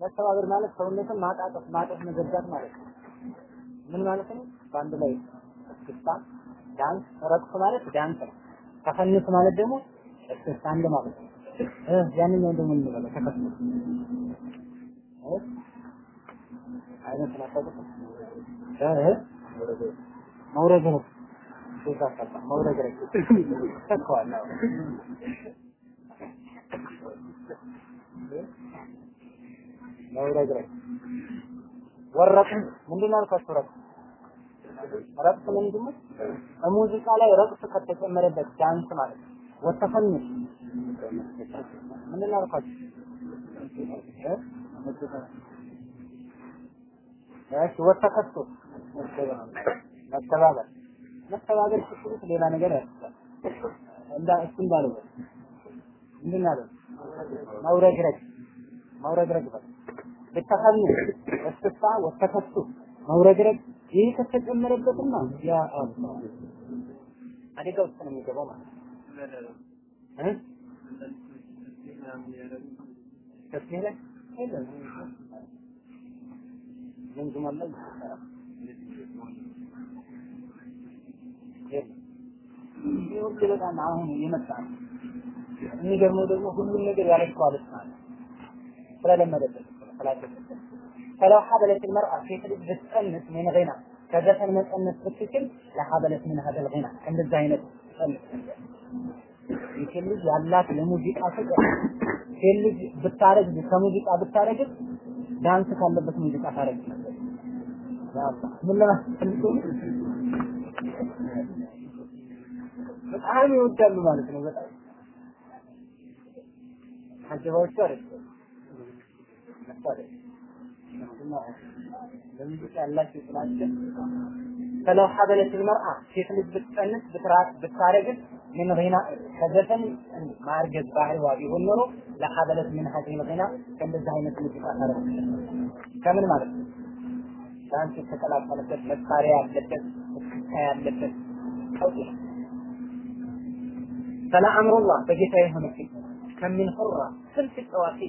መተባበር ማለት ሰውነትን ማጣጠፍ ማጠፍ መዘርጋት ማለት ነው። ምን ማለት ነው? በአንድ ላይ እስክስታ ዳንስ፣ ረቅስ ማለት ዳንስ ነው። ተፈንስ ማለት ደግሞ እስክስታ አንድ ማለት ነው። ያንኛው ደግሞ ምን ይባላል? ተከፍቶ አይነት ናፈቁት መውረድ ነው። መውረድ ተከዋል መውረድ ነው። ወረቁ ምንድን ነው ያልኳችሁ? ረቁ ረቅስ ምንድን ነው? ሙዚቃ ላይ ረቅስ ከተጨመረበት ዳንስ ማለት ነው። ወተፈንሽ ምንድን ነው ያልኳችሁ? እሺ ወተከቶ መተባበር መተባበር ስትሉት ሌላ ነገር ያስባል። እንዳ እሱ እንዳለው ምንድን ነው ያለው? መውረግረግ መውረግረግ በል ብተኸልል እስክስታ ወተከቱ መውረግረግ ይህ ከተጨመረበትማ ያ አደጋ ውስጥ ነው የሚገባው ማለት ነው። ይህ ሁሉ በጣም አሁን የመጣ ነው። የሚገርመው ደግሞ ሁሉም ነገር ያለ ማለት ስለለመደበት ስላደረበት فلو حبلت المرأة في خلق بتقنس من غنى كذا مقنس بتشكل لحبلت من هذا الغنى عند الزينة ይሄን ልጅ ያላት ለሙዚቃ ፍቅር ይሄን ልጅ ብታረግ ከሙዚቃ ብታረግ ዳንስ ካለበት ሙዚቃ ታረግ ነበር። ምን ለማለት በጣም ይወዳሉ ማለት ነው። በጣም አጀባዎቹ አይደለም فلو حبلت المرأة ሴት ልጅ ብትጸንስ ብትራት ብታረግዝ ምን غنى ከዘፈን ማርገዝ ባህሪዋ ቢሆን ኖሮ ለሐበለት ምን هذه الغنى ከእንደዚህ አይነት ሙዚቃ ታረግ ከምን ማለት ነው ዳንስ የተቀላቀለበት መሳሪያ ያለበት እስክስታ ያለበት ቀውጢ فلأمر الله በጌታ የሆነ ከሚን ሁራ ስንት ጨዋቂ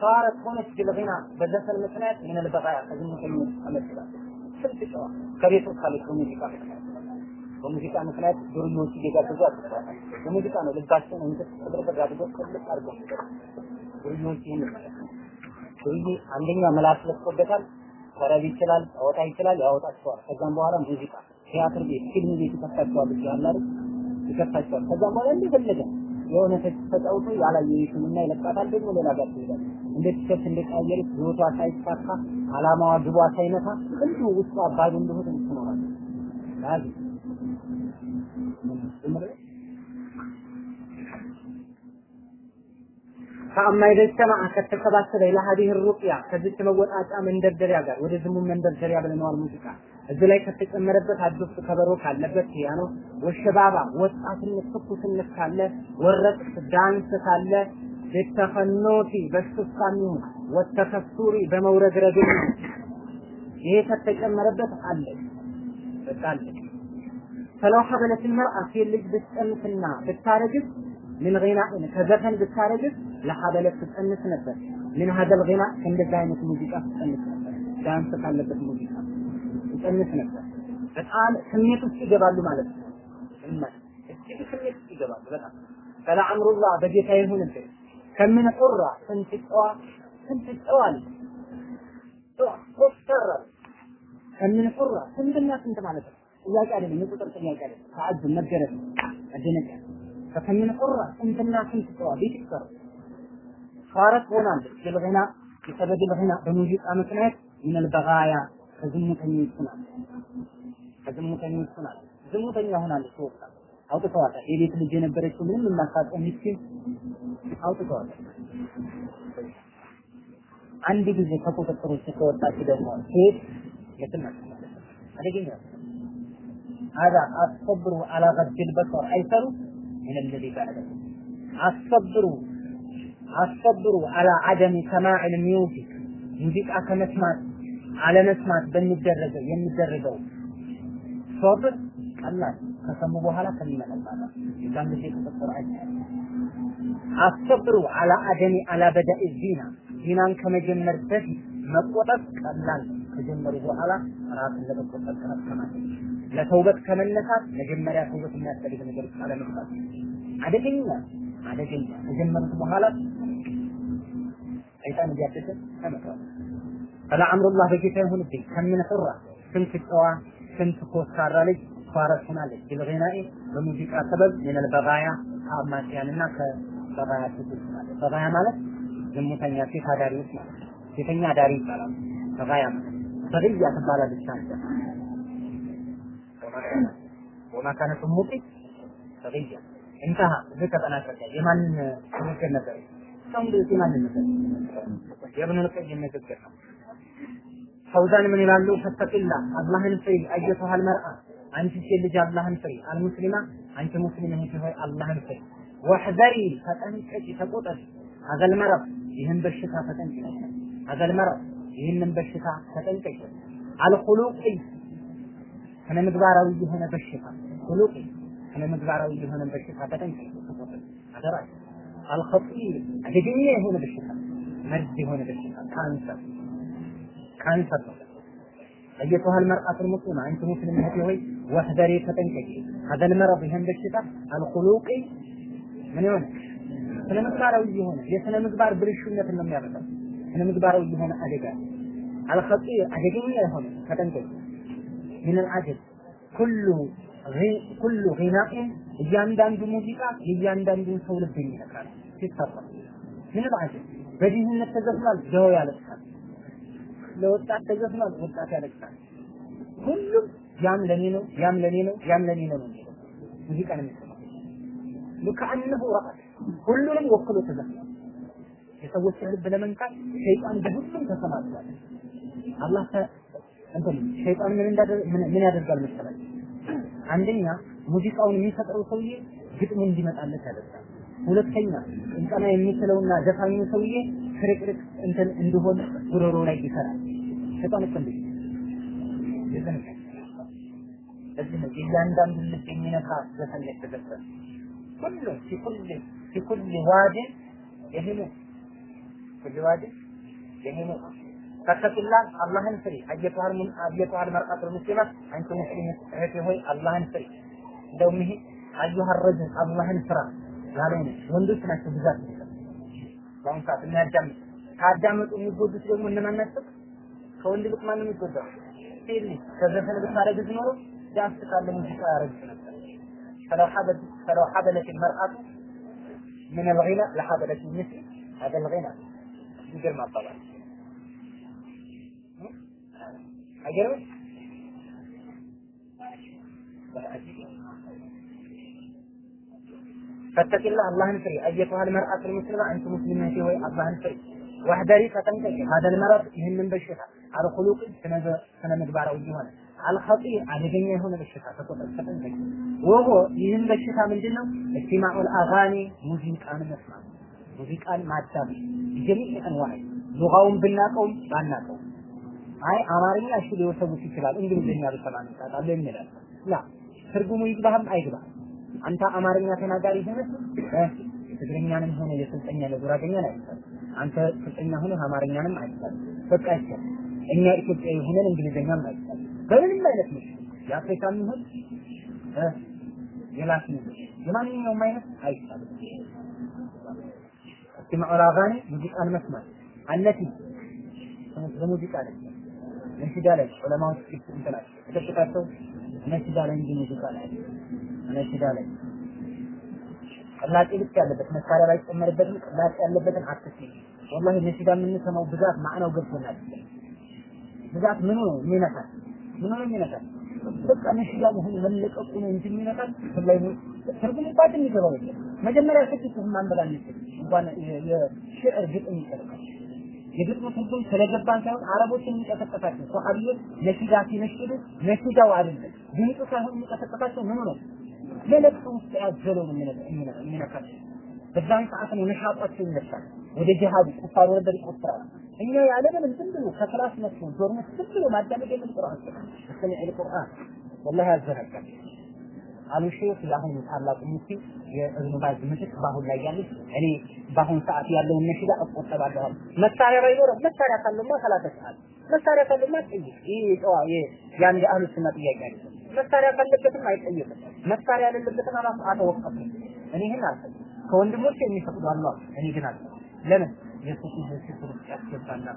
صارت ሆነች بالغنى በዘፈን ምክንያት ምን البغايا ከዝሙተኞች አመጥላል ስንት ጨዋ ከቤት ውስጥ ካለች በሙዚቃ ምክንያት በሙዚቃ ምክንያት ዱርዮች እየጋበዙ አጥቷል። በሙዚቃ ነው ልባቸውን እንትን ተደረገ አድርጎ ቅልጥ አድርጎ ዱርዮች ይህን ዱርዬ አንደኛ ምላስ ለቆበታል፣ ተረብ ይችላል፣ ያወጣ ይችላል፣ ያወጣቸዋል። ከዛም በኋላ ሙዚቃ ቲያትር ቤት፣ ፊልም ቤት ይከፍታቸዋል ይችላል ይከፍታቸዋል። ከዛም በኋላ እንደፈለገ የሆነ ተጫውቶ ያላየሽም እና ይለቃታል። ደግሞ ሌላ ጋር ትሄዳል። እንዴት ቲሸርት እንደቀያየረች ህይወቷ ሳይሳካ አላማዋ ግቧ ሳይመታ እንዲሁ ውስጧ ባዶ እንደሆነ ትኖራለች። ያዝ ከአማ ይደስተማ ከተሰባሰበ ለሀዲህ ሩቅያ ከዚች መወጣጫ መንደርደሪያ ጋር ወደ ዝሙ መንደርደሪያ ብለነዋል። ሙዚቃ እዚህ ላይ ከተጨመረበት አዲስ ከበሮ ካለበት ፒያኖ ወሸባባ ወጣትነት ትኩስነት ካለ ወረቅት ዳንስ ካለ ቢተፈኖቲ በስስታም ይሁን ወተከሱሪ በመውረግረግ ይሄ ከተጨመረበት አለ በቃ አለ ፈለው ሐበለት መርአ ሴት ልጅ ብትጸንስና ብታረግዝ ምን ገና ከዘፈን ብታረግዝ ለሐበለት ትጸንስ ነበር። ምን ሀደል ገና እንደዚህ አይነት ሙዚቃ ትጸንስ ነበር። ዳንስ ካለበት ሙዚቃ ትጸንስ ነበር። በጣም ስሜት ውስጥ ይገባሉ ማለት ነው። እማ እዚህ ስሜት ውስጥ ይገባሉ በጣም ፈለአምሩላህ በጌታ ይሁንብህ ከምን ሑራ? ስንት ጨዋ ስንት ጨዋል ቆጠረ ከምን ሑራ? ስንትና ስንት ማለት ነው። ጥያቄ አይደለም፣ የቁጥር ጥያቄ አይደለም። ተዓጅብ መገረም መደነቅ ከምን ሑራ? ስንትና ስንት ጨዋ ቤት ይቀር። ፋረት ሆናለች። ለበገና የሰበድ በገና በሙዚቃ ምክንያት ምን البغايا ከዝሙተኞች ሆናለች። ከዝሙተኞች ሆናለች። ዝሙተኛ ሆናለች ተወቃለች አውጥተዋታል። የቤት ልጅ የነበረችው ምንም የማታውቀው ምስኪን አውጥተዋታል። አንድ ጊዜ ከቁጥጥር ውስጥ ከወጣች ደግሞ ሴት የትም አደገኛ هذا الصبر على غض البصر أيسر من الذي بعده الصبر الصبر على عدم سماع الميوزك ሙዚቃ ከመስማት አለመስማት በሚደረገው የሚደረገው ሶብር ቀላል ከሰሙ በኋላ ከሚመለማት የዛን ጊዜ ቁጥጥር አይቻልም። አሰብሩ አላ አደሚ አላ በዳኢ ዚና። ዚናን ከመጀመር በፊት መቆጠብ ቀላል ከጀመሩ በኋላ ራስን ለመቆጠብ ከማድረግ ለተውበት ከመነሳት መጀመሪያ ተውበት የሚያስፈልግ ነገር አለመግባት አደገኛ አደገኛ። ከጀመሩት በኋላ ሰይጣን እያደሰ ተመክሯል። ፈለአምሩላህ በጌታ ይሁንብኝ። ከምን ሑራ ስንት ጨዋ ስንት ኮስታራ ልጅ ሷረት ሆናለች ቢልጊናኢ በሙዚቃ ሰበብ ሚነል በጋያ ከአማጽያንና ከበጋያ ሴቶች ማለት በጋያ ማለት ዝሙተኛ ሴት አዳሪዎች ማለት ሴተኛ አዳሪ ይባላል። በጋያ ማለት በግያ ትባላለች አንተ ወማ ካነት ሙቂ በግያ እንተሃ እዚህ ተጠናቀቀ። የማን ንግግር ነበር? ሰው እንደዚህ ማን ነበር? የኢብኑል ቀይም ንግግር ነው። ፈውዛን ምን ይላሉ? فاتقي الله አላህን ፍሪ أيتها المرأة አንቺ ሴት ልጅ አላህን ፍሪ፣ المسلمة አንቺ ሙስሊም እህት ሆይ አላህን ፍሪ። واحذري ተጠንቀቂ፣ ተቆጠቢ። هذا المرض ይህን በሽታ ተጠንቀቂ። هذا المرض ይህንን በሽታ ተጠንቀቂ። الخلقي ስነ ምግባራዊ የሆነ በሽታ خلقي ስነ ምግባራዊ የሆነ በሽታ ተጠንቀቂ፣ ተቆጠቢ። አደራ አልኸጢር አደገኛ የሆነ በሽታ መርዝ የሆነ በሽታ ካንሰር ካንሰር ነው። አየቱሃል መርአቱል ሙስሊማ አንቺ ሙስሊም እህቴ ሆይ ወህደሪ ተጠንቀቂ። ሀዘል መረብ ይህን በሽታ አልኹሉቂ ምን የሆነ ስነ ምግባራዊ የሆነ የስነ ምግባር ብልሹነትን ነው የሚያመጣው። ስነ ምግባራዊ የሆነ አደጋ አልኸጢር አደገኛ የሆነ ተጠንቀቂ። ምን አልዓጀብ ኩሉ ኩሉ ጊናኢን እያንዳንዱ ሙዚቃ የእያንዳንዱን ሰው ልብ ይነካል ሲሰራ ምን አልዓጀብ በድህነት ተዘፍኗል፣ ደው ያለቅሳል። ለወጣት ተዘፍኗል፣ ወጣት ያለቅሳል። ሁሉም ያም ለኔ ነው፣ ያም ለኔ ነው፣ ያም ለኔ ነው የሚለው ሙዚቃ ነው የሚሰማው። ለከአንሁ ረአት ሁሉንም ወክሎ ተዘፍኗል። የሰዎችን ልብ ለመንካት ሸይጣን በሁሉም ተሰማርቷል። አላህ እንትን ሸይጣን ምን ምን ያደርጋል መሰላችሁ? አንደኛ ሙዚቃውን የሚፈጥረው ሰውዬ ግጥሙ እንዲመጣለት ያደርጋል። ሁለተኛ እንጠና የሚችለውና ዘፋኙ ሰውዬ ፍርቅርቅ እንትን እንደሆነ ጉሮሮ ላይ ይሰራል። ሸጣን እኮ እንደዚህ እዚህ ነው። እያንዳንዱ ልብ የሚነካ ዘፈን ላይ ተዘፈነ። ሲኩል ሲኩል ዋድ ይሄ ኩል ዋድ ይሄ ነው። አላህን ፍሪ። አየቷል ምን አየቷል መርአቱል ሙስሊማት አንቺ ሙስሊም እህቴ ሆይ አላህን ፍሪ። እንደውም ይሄ አየሁ አረጅን አላህን ፍራ ያለ ወንዶች ናቸው ብዛት። በአሁኑ ሰዓት የሚያዳምጥ ካዳመጡ የሚጎዱት ደግሞ እነማን ናቸው ከወንድ ይልቅ ማንም ይጎዳው ሴት ልጅ ከዘፈን ብታረግዝ ኖሮ ዳንስ ካለ ሙዚቃ ያረግዝ ነበር فلو حبلت فلو حبلت المرأة من الغنى لحبلت المثل هذا الغنى يقدر ما طبعا عجبك؟ فاتق الله الله فري أيتها المرأة المسلمة أنت مسلمة وي الله فري واحذري فتنكش هذا المرض ይህንን በሽታ على خلوق ስነ ምግባራዊ የሆነ አልኸጢር አደገኛ የሆነ በሽታ ተቆጠር ተጠንቀቂ ወሆ ይህን በሽታ ምንድን ነው እስቲማዑል አጋኒ ሙዚቃን መስማት ሙዚቃን ማዳመጥ ጀሚዕ አንዋዕ ሉጋውን ብናቀውም ባናቀውም አይ አማርኛ እሺ ሊወሰቡት ይችላል እንግሊዝኛ ብሰማ እንጣጣለ የሚላል ላ ትርጉሙ ይግባህም አይግባህም አንተ አማርኛ ተናጋሪ ሆነህ ትግርኛንም ሆነ የስልጠኛ ለጉራገኛ ላይ አንተ ስልጠኛ ሆነህ አማርኛንም አይቻልም በቃ አይቻልም እኛ ኢትዮጵያዊ ሆነን እንግሊዝኛም አይቻልም በምንም አይነት ነው የአፍሪካም ይሁን የላቲን የማንኛውም አይነት አይቻልም استماع الأغاني ሙዚቃን መስማት አለቲ በሙዚቃ ላይ ነሽዳ ላይ ዑለማዎች እንትናል ተጠቅቃቸው ነሽዳ ላይ እንጂ ሙዚቃ ላይ ነሽዳ ላይ ቅላጤ ብቻ ያለበት መሳሪያ ላይ ጨመርበትም ቅላጤ ያለበትን አትስሚ ወላሂ ነሽዳ የምንሰማው ብዛት ማዕናው ገብቶናል ብዛት ምኑ ነው? የሚነካል ምኑ ነው የሚነካል በቃ ነሽዳ መሆን መለቀቁ ነው እንጂ የሚነካል ላይ ትርጉም እንኳን የሚገባው የለም። መጀመሪያ ስድስት ማንበብ አንችል እንኳን የሽዕር ግጥም ይቀርባል የግጥሙ ትርጉም ስለገባን ሳይሆን አረቦችን የሚቀሰቀሳቸው ሰሃቢዎች ነሺዳ ሲነሽዱ ነሺዳው አይደለም። ድምፁ ሳይሆን የሚቀሰቀሳቸው ምኑ ነው ለለቅሶ ውስጥ ያዘለው ነው የሚነካቸው በዛን ሰዓት ነው ነሻጧቸው ይነሳል። ወደ ጂሃድ ቁፋሮ ነበር ይቆፍራል እኛ ያለምንም ዝም ብሎ ከክላስ መጥቶ ዶርመት ዝም ብሎ ማዳመጥ የለም ቁርአን ሰሚ ቁርአን ወላሂ ያዘናጋል አሉ ሼክ የአሁኑ ታላቁ ሙፍቲ የእብኑ ባዝ ምትክ በአሁን ላይ ያለች እኔ በአሁን ሰዓት ያለውን ነሽዳ እቆጠባለሁ። መሳሪያ ባይኖርም መሳሪያ ካለማ ሰላተ መሳሪያ ካለማ ጠይቅ። ይህ የአንድ አህሉ ሱና ጥያቄ አይደለም። መሳሪያ ካለበትም አይጠየቅም። መሳሪያ ያለበትም ራሱ አተወቀፍ እኔ ይህን አልፈ ከወንድሞች የሚፈቅዱ አሉ። እኔ ግን አልፈ ለምን የሱስ ውስጥ ያስገባና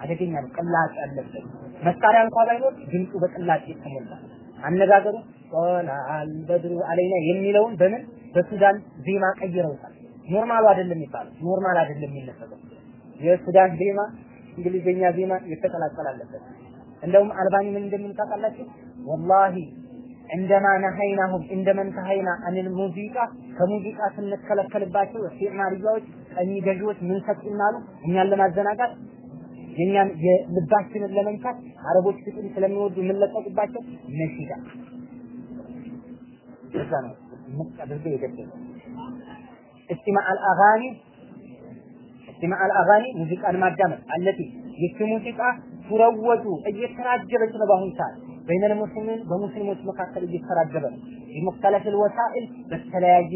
አደገኛ ነው። ቅላጭ ያለበት መሳሪያ እንኳ ባይኖር ድምፁ በቅላጭ የተሞላ አነጋገሩ ጦላል በድሩ አለይና የሚለውን በምን በሱዳን ዜማ ቀይረውታል። ኖርማሉ አይደለም የሚባለው ኖርማል አይደለም የሚነበበው የሱዳን ዜማ እንግሊዝኛ ዜማ የተቀላቀለ አለበት። እንደውም አልባኒ ምን እንደሚል? ወላሂ እንደማ ነሀይናሁም እንደመን ተሀይና አኒል ሙዚቃ ከሙዚቃ ስንከለከልባቸው እስቲዕማርያዎች ቀኝ ገዢዎች ምን ሰጡናሉ? እኛን ለማዘናጋት የኛን የልባችንን ለመንካት አረቦች ፍቅር ስለሚወዱ የምንለቀቅባቸው ነሺዳ እዛ ነው ምቅ አድርገው የገደሉ እስቲማዕ አልአጋኒ እስቲማዕ አልአጋኒ ሙዚቃን ማዳመጥ አለቲ ይቺ ሙዚቃ ቱረወጁ እየተራጀበች ነው በአሁኑ ሰዓት በይነል ሙስሊሚን በሙስሊሞች መካከል እየተራጀበ ነው በሙክተለፍ ወሳኢል በተለያየ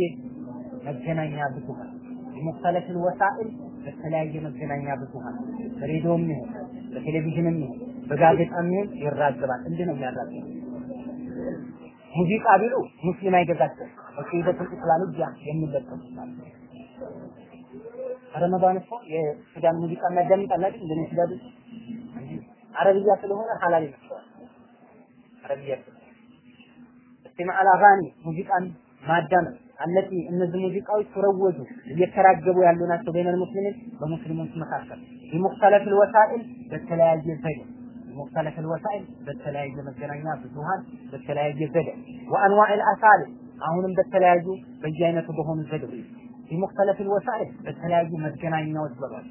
መገናኛ ብዙሃን በሙክተለፍ ወሳኢል በተለያየ መገናኛ ብዙሃን በሬዲዮም ይሁን በቴሌቪዥንም ይሁን በጋዜጣም ይሁን ይራገባል። እንዲህ ነው የሚያራግበው። ሙዚቃ ቢሉ ሙስሊም አይገዛቸው በቂደቱል ኢስላሚያ የሚለቀቁታል። ረመዳን እኮ የሱዳን ሙዚቃ እናዳምጣለን አይደል? እንደኔ ሱዳን አረብያ ስለሆነ ሐላል ይመስላል። አረብያ እስቲማዕ አልአጋኒ ሙዚቃን ማዳመጥ አለቲ እነዚህ ሙዚቃዎች ተረወዙ እየተራገቡ ያሉ ናቸው በይነል ሙስሊሚን በሙስሊሞች መካከል በሙክተለፍ ወሳኢል በተለያየ ዘዴ በሙክተለፍ ወሳኢል በተለያየ መገናኛ ብዙሃን በተለያየ ዘዴ ወአንዋዕ አልአሳሊ አሁንም በተለያዩ በየአይነቱ በሆኑ ዘዴዎች በሙክተለፍ ወሳኢል በተለያዩ መገናኛዎች በባል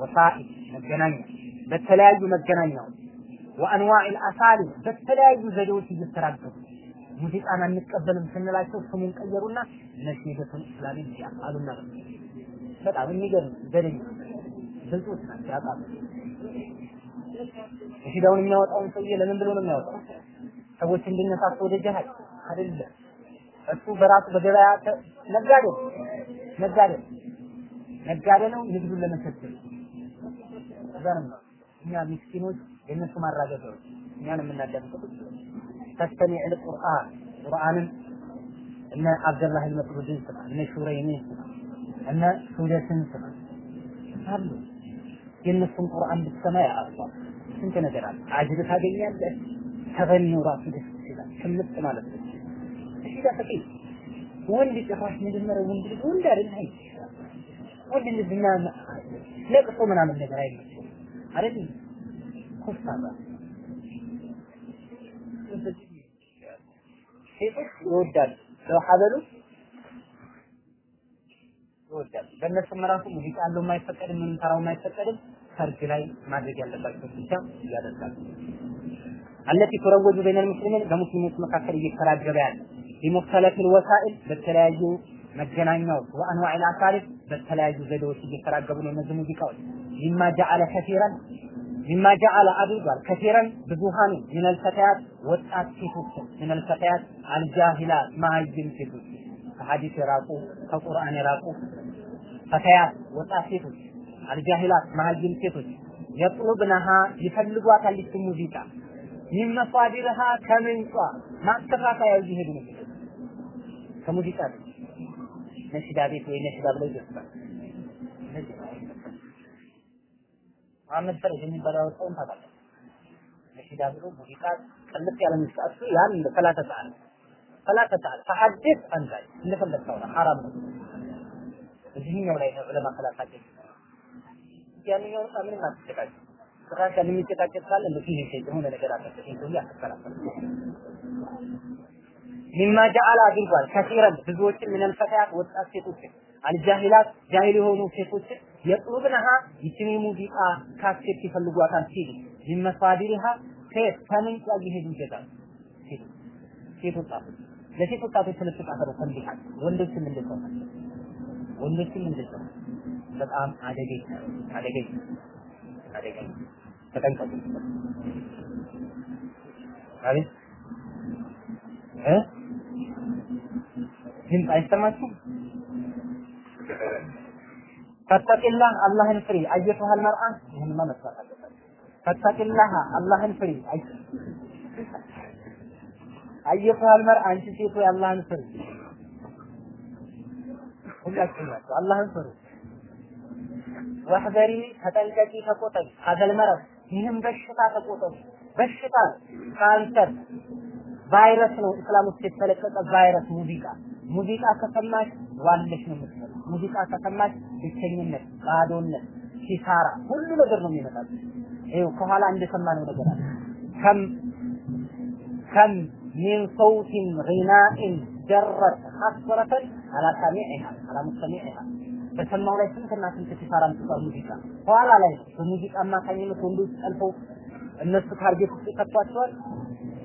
ወሳኢል መገናኛ በተለያዩ መገናኛዎች ወአንዋዕ አልአሳሊ በተለያዩ ዘዴዎች እየተራገቡ ሙዚቃን አንቀበልም ስንላቸው ስሙን ቀየሩና ነሲበቱል እስላሚያ አሉና በጣም የሚገርም ዘዴኛ ብልጦች ናቸው ያውቃሉ። ነሺዳውን የሚያወጣውን ሰውዬ ለምን ብሎ ነው የሚያወጣው? ሰዎች እንዲነሳሱ ወደ ጀሃድ አይደለም። እሱ በራሱ በገበያ ነጋዴ ነጋዴ ነጋዴ ነው። ንግዱን ለመሰብሰብ ነው እኛ ምስኪኖች የእነሱ ማራገፊያዎች እኛን የምናዳምጠው ተስተሚዕ ልቁርአን ቁርአንን እነ አብደላህ አልመስዑድን ስማ፣ እነ ሹረይምን ስማ፣ እነ ሱደትን ስማ አሉ። የእነሱን ቁርአን ብትሰማ ያ ስንት ነገር አለ። አጅር ታገኛለህ። ተገኒው ራሱ ደስ ይላል። ክምጥ ማለት ነው። እሺ ዳፈቂ ወንድ ጭራሽ መጀመሪያ ወንድ ልጅ ወንድ አይደል? አይ ወንድ ልጅ እና ለቅሶ ምናምን ነገር አይመስልም አይደል? ኮስታራ ሴቶች ይወዳሉ። ለው ሀበሉ ይወዳሉ። በእነሱም ራሱ ሙዚቃ ያለው የማይፈቀድም የምንሰራው የማይፈቀድም ሰርግ ላይ ማድረግ ያለባቸው ብቻ ያደርጋሉ። አለቲ ተረወጁ በይነል ሙስሊሚን በሙስሊሞች መካከል እየተራገበ ያለ ቢሙክተለፍ ወሳኢል በተለያዩ መገናኛዎች ወአንዋዕ አሳሊፍ በተለያዩ ዘዴዎች እየተራገቡ ነው እነዚህ ሙዚቃዎች ሚማ ጀዐለ ከሲረን ሚማ ጀዐለ አድርጓል ከሲረን ብዙሃኑ ሚነል ፈተያት ወጣት ሴቶችን ሚነል ፈተያት አልጃሂላት መሀይም ሴቶች ከሐዲስ የራቁ ከቁርአን የራቁ ፈተያት ወጣት ሴቶች አልጃሂላት መሀይም ሴቶች የጥሉብነሃ ይፈልጓታል ይች ሙዚቃ ሚን መሷዲርሃ ከምንጯ ማስተካከያ እየሄዱ ነው ከሙዚቃ ቤት ነሽዳ ቤት ወይ ነሽዳ ብለው ይገባል። መሐመድ ፈረጅ የሚባለው ያወጣውን ታውቃለህ? ነሽዳ ብሎ ሙዚቃ ቅልጥ ያለ ሙዚቃ እሱ ያን ሰላተ ሰዓት ሰላተ ሰዓት ተሐዲስ አንተ እንደፈለግከው ነው። ሐራም ነው። እዚህኛው ላይ ነው ዑለማ ሰላታቸው ያንኛው ምንም አትጨቃጭ ጭራሽ ያን የሚጨቃጨቅ ካለ እንደዚህ የሆነ ነገር አለበት። ይሄ አትከራከር ሚማ ጀዐለ አድርጓል ከሲረን ብዙዎችን ምን ፈታያት ወጣት ሴቶችን አልጃሂላት ጃሂል የሆኑ ሴቶችን የጥሉብነሃ ይችን ሙዚቃ ካሴት ይፈልጓታል ሲሉ ሚን መሳዲሪሃ ከየት ከምንጯ እየሄዱ ይገዛሉ ሴት ወጣቶች ለሴት ወጣቶች ነው ፈንዲሃል ወንዶችም እንደዛው ወንዶችም እንደዛው በጣም አደገኛ አደገኛ አደገኛ። ተጠንቀቁ። አቤት። እ ድምፅ አይሰማችሁም? ፈተቂላህ አላህን ፍሪ አየቱሃል መርአ ይህንማ መስራት አለበት። ፈተቂላህ አላህን ፍሪ አየቱሃል መርአ አንቺ ሴት ሆይ አላህን ፍሪ። ሁላችሁም ናቸው አላህን ፍሪ። ወህደሪ ተጠንቀቂ፣ ተቆጠቢ። ሀዘል መረብ ይህም በሽታ ተቆጠቢ። በሽታ ካንሰር ቫይረስ ነው። እስላም ውስጥ የተለቀቀ ቫይረስ ሙዚቃ ሙዚቃ ከሰማሽ ዋለሽ ነው የምትለው። ሙዚቃ ከሰማሽ ብቸኝነት፣ ባዶነት፣ ኪሳራ ሁሉ ነገር ነው የሚመጣው። ይኸው ከኋላ እንደሰማነው ነገር አለ። ከም ከም ሚን ሰውቲን ጊናኢን ጀረት ሐስረተን አላ ሙስተሚዒሃ በሰማው ላይ ስንትና ስንት ኪሳራ ምትባል ሙዚቃ ኋላ ላይ በሙዚቃ አማካኝነት ወንዶች ጠልፈው እነሱ ታርጌት ውስጥ ይከቷቸዋል።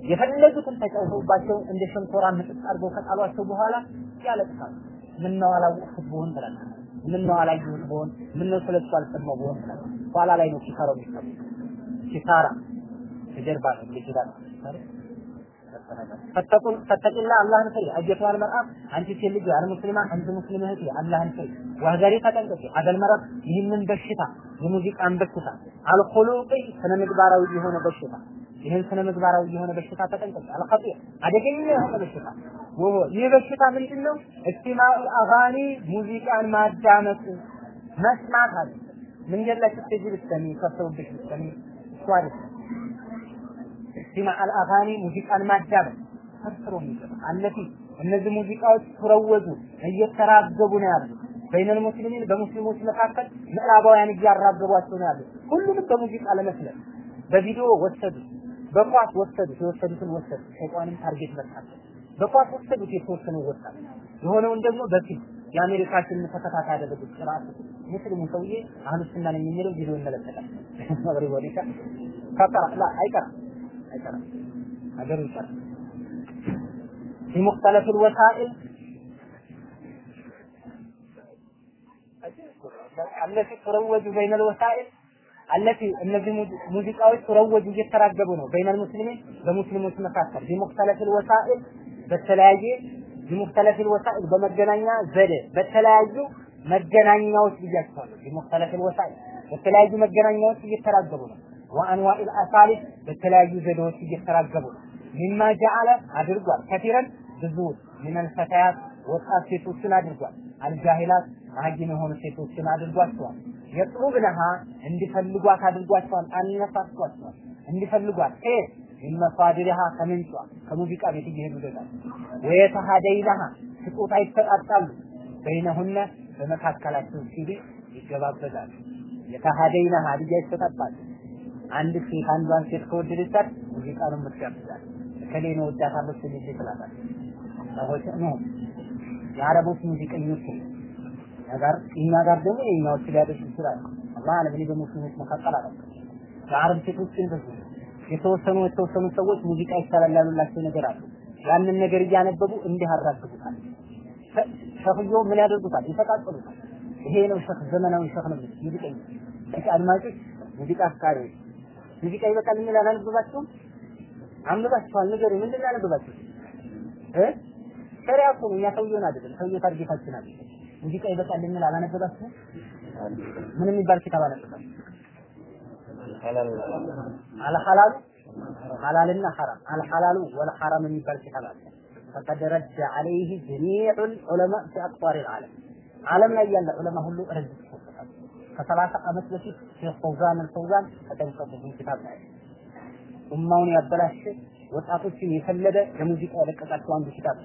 የፈለጉትን ተጫውተውባቸው እንደ ሸንኮራ ምጥጥ አድርገው ከጣሏቸው በኋላ ያለቅሳሉ። ምነው አላወቅሁት ብሆን ትላለህ። ምነው አላየሁት ብሆን፣ ምነው ስለሱ አልሰማሁ ብሆን ትላለህ። ኋላ ላይ ነው ኪሳራው የሚሰሙ ኪሳራ ከጀርባ ነው ልጅዳል ፈተቁን ፈተቂላ አላህን ፍሪ አጀቷል መርአ አንቺ ሴት ልጅ አልሙስሊማ አንቺ ሙስሊም እህቴ አላህን ፍሪ ወህዘሪ ተጠንቀቂ አደል መረብ ይህንን በሽታ የሙዚቃን በሽታ አልኹሉቂ ስነ ምግባራዊ የሆነ በሽታ ይህን ስነ ምግባራዊ የሆነ በሽታ ተጠንቀቂ አልኸጢር አደገኛ የሆነ በሽታ። ወሆ ይህ በሽታ ምንድን ነው እስቲማኡ አጋኒ ሙዚቃን ማዳመጥ መስማት አለ። መንገድ ላይ ስትሄጂ ብትሰሚ ከሰውብሽ ብትሰሚ እሱ አይደለም። እስቲማ አልአጋኒ ሙዚቃን ማዳመጥ ፈስሮ የሚገባ አለቲ እነዚህ ሙዚቃዎች ተረወዙ እየተራገቡ ነው ያሉት። በይነል ሙስሊሚን በሙስሊሞች መካከል ምዕራባውያን እያራገቧቸው ነው ያሉት። ሁሉንም በሙዚቃ ለመስለል በቪዲዮ ወሰዱ በኳስ ወሰዱት የወሰዱትን ወሰዱ ሸይጣንም ታርጌት መጣል በኳስ ወሰዱት የተወሰኑ ወጣል የሆነውን ደግሞ በፊልም የአሜሪካ ፊልም ተከታታይ ያደረጉት ቅራአት ሙስሊሙ ሰውዬ አህሉ ሱና ነኝ የሚለው ቪዲዮ ይመለከታል ማብሪ ወዲካ ከቀራ ላ አይቀራ አይቀራ ሀገሩ ይቀራ في مختلف الوسائل التي تروج بين الوسائل التي النبي موسيقاوي تروج يتراقبونه بين المسلمين بمسلمون مكاثر بمختلف الوسائل بالتلاجي بمختلف الوسائل بمجنانيا زده بالتلاجو مجنانيا وسيجاكتونه بمختلف الوسائل بالتلاجو مجنانيا وسيجتراقبونه وأنواع الأصالح بالتلاجو زده وسيجتراقبونه مما جعل هذا القرار كثيرا بزور من الفتيات وقاسيتو سنادر القرار الجاهلات هاجمهم سيتو سنادر القرار የጥሩብነሃ እንዲፈልጓት አድርጓቸዋል አነሳስቷቸዋል እንዲፈልጓት። ከየት ሚመሳድሪሃ ከምንጯ ከሙዚቃ ቤት እየሄዱ ይደጋል ወየተሃደይነሃ ስጦታ ይሰጣጣሉ። በይነሁነ በመካከላቸው ሲዲ ይገባበዛሉ። የተሃደይነሃ ልጃ ይሰጣጣሉ። አንድ ሴት አንዷን ሴት ከወደደቻት ሙዚቃን የምትጋብዛል ከሌ ነው ወዳታለሁ ልጅ ትላታለች። ሰዎች ነው የአረቦች ሙዚቀኞች ነገር እኛ ጋር ደግሞ የኛዎች ሊያደርሱ ይችላል። አላህ አለም እኔ በሙስሊሞች መካከል አለ የአረብ ሴቶች እንደዚህ የተወሰኑ የተወሰኑ ሰዎች ሙዚቃ ይቻላል ያሉላቸው ነገር አለ። ያንን ነገር እያነበቡ እንዲህ አራግቡታል ሸኽዮ ምን ያደርጉታል? ይፈቃቅሉታል ይሄ ነው ሸኽ ዘመናዊ ሸኽ ነው። ሙዚቀኛ አድማጮች ሙዚቃ አፍቃሪዎች። ሙዚቃ ይበቃል የሚል አላነበባችሁም አንብባችኋል ንገሩ ምንድን ነው ያነበባችሁት እ? ሸሪዓ እኮ ነው። እኛ ሰውየውን አይደለም። ሰውየው ታርጌታችን አይደለም ሙዚቃ ይበቃል የሚል አላነበባችሁም ምን የሚባል ኪታብ አነበባችሁ አልሐላሉ? ሐላልና ሐራም። አልሐላሉ ወልሐራም የሚባል ኪታብ አለ። ፈቀድ ረደ ዐለይህ ጀሚዑ ዑለማ ፊ አቅጣሪ ልዓለም ዓለም ላይ ያለ ዑለማ ሁሉ ረድ ይሰጣል ከሰላሳ ዓመት በፊት ሼክ ፈውዛን አልፈውዛን ተጠንቀቁ ኪታብ ላይ ኡማውን ያበላሸ ወጣቶችን የፈለደ ለሙዚቃ ያለቀቃቸው አንዱ ኪታብ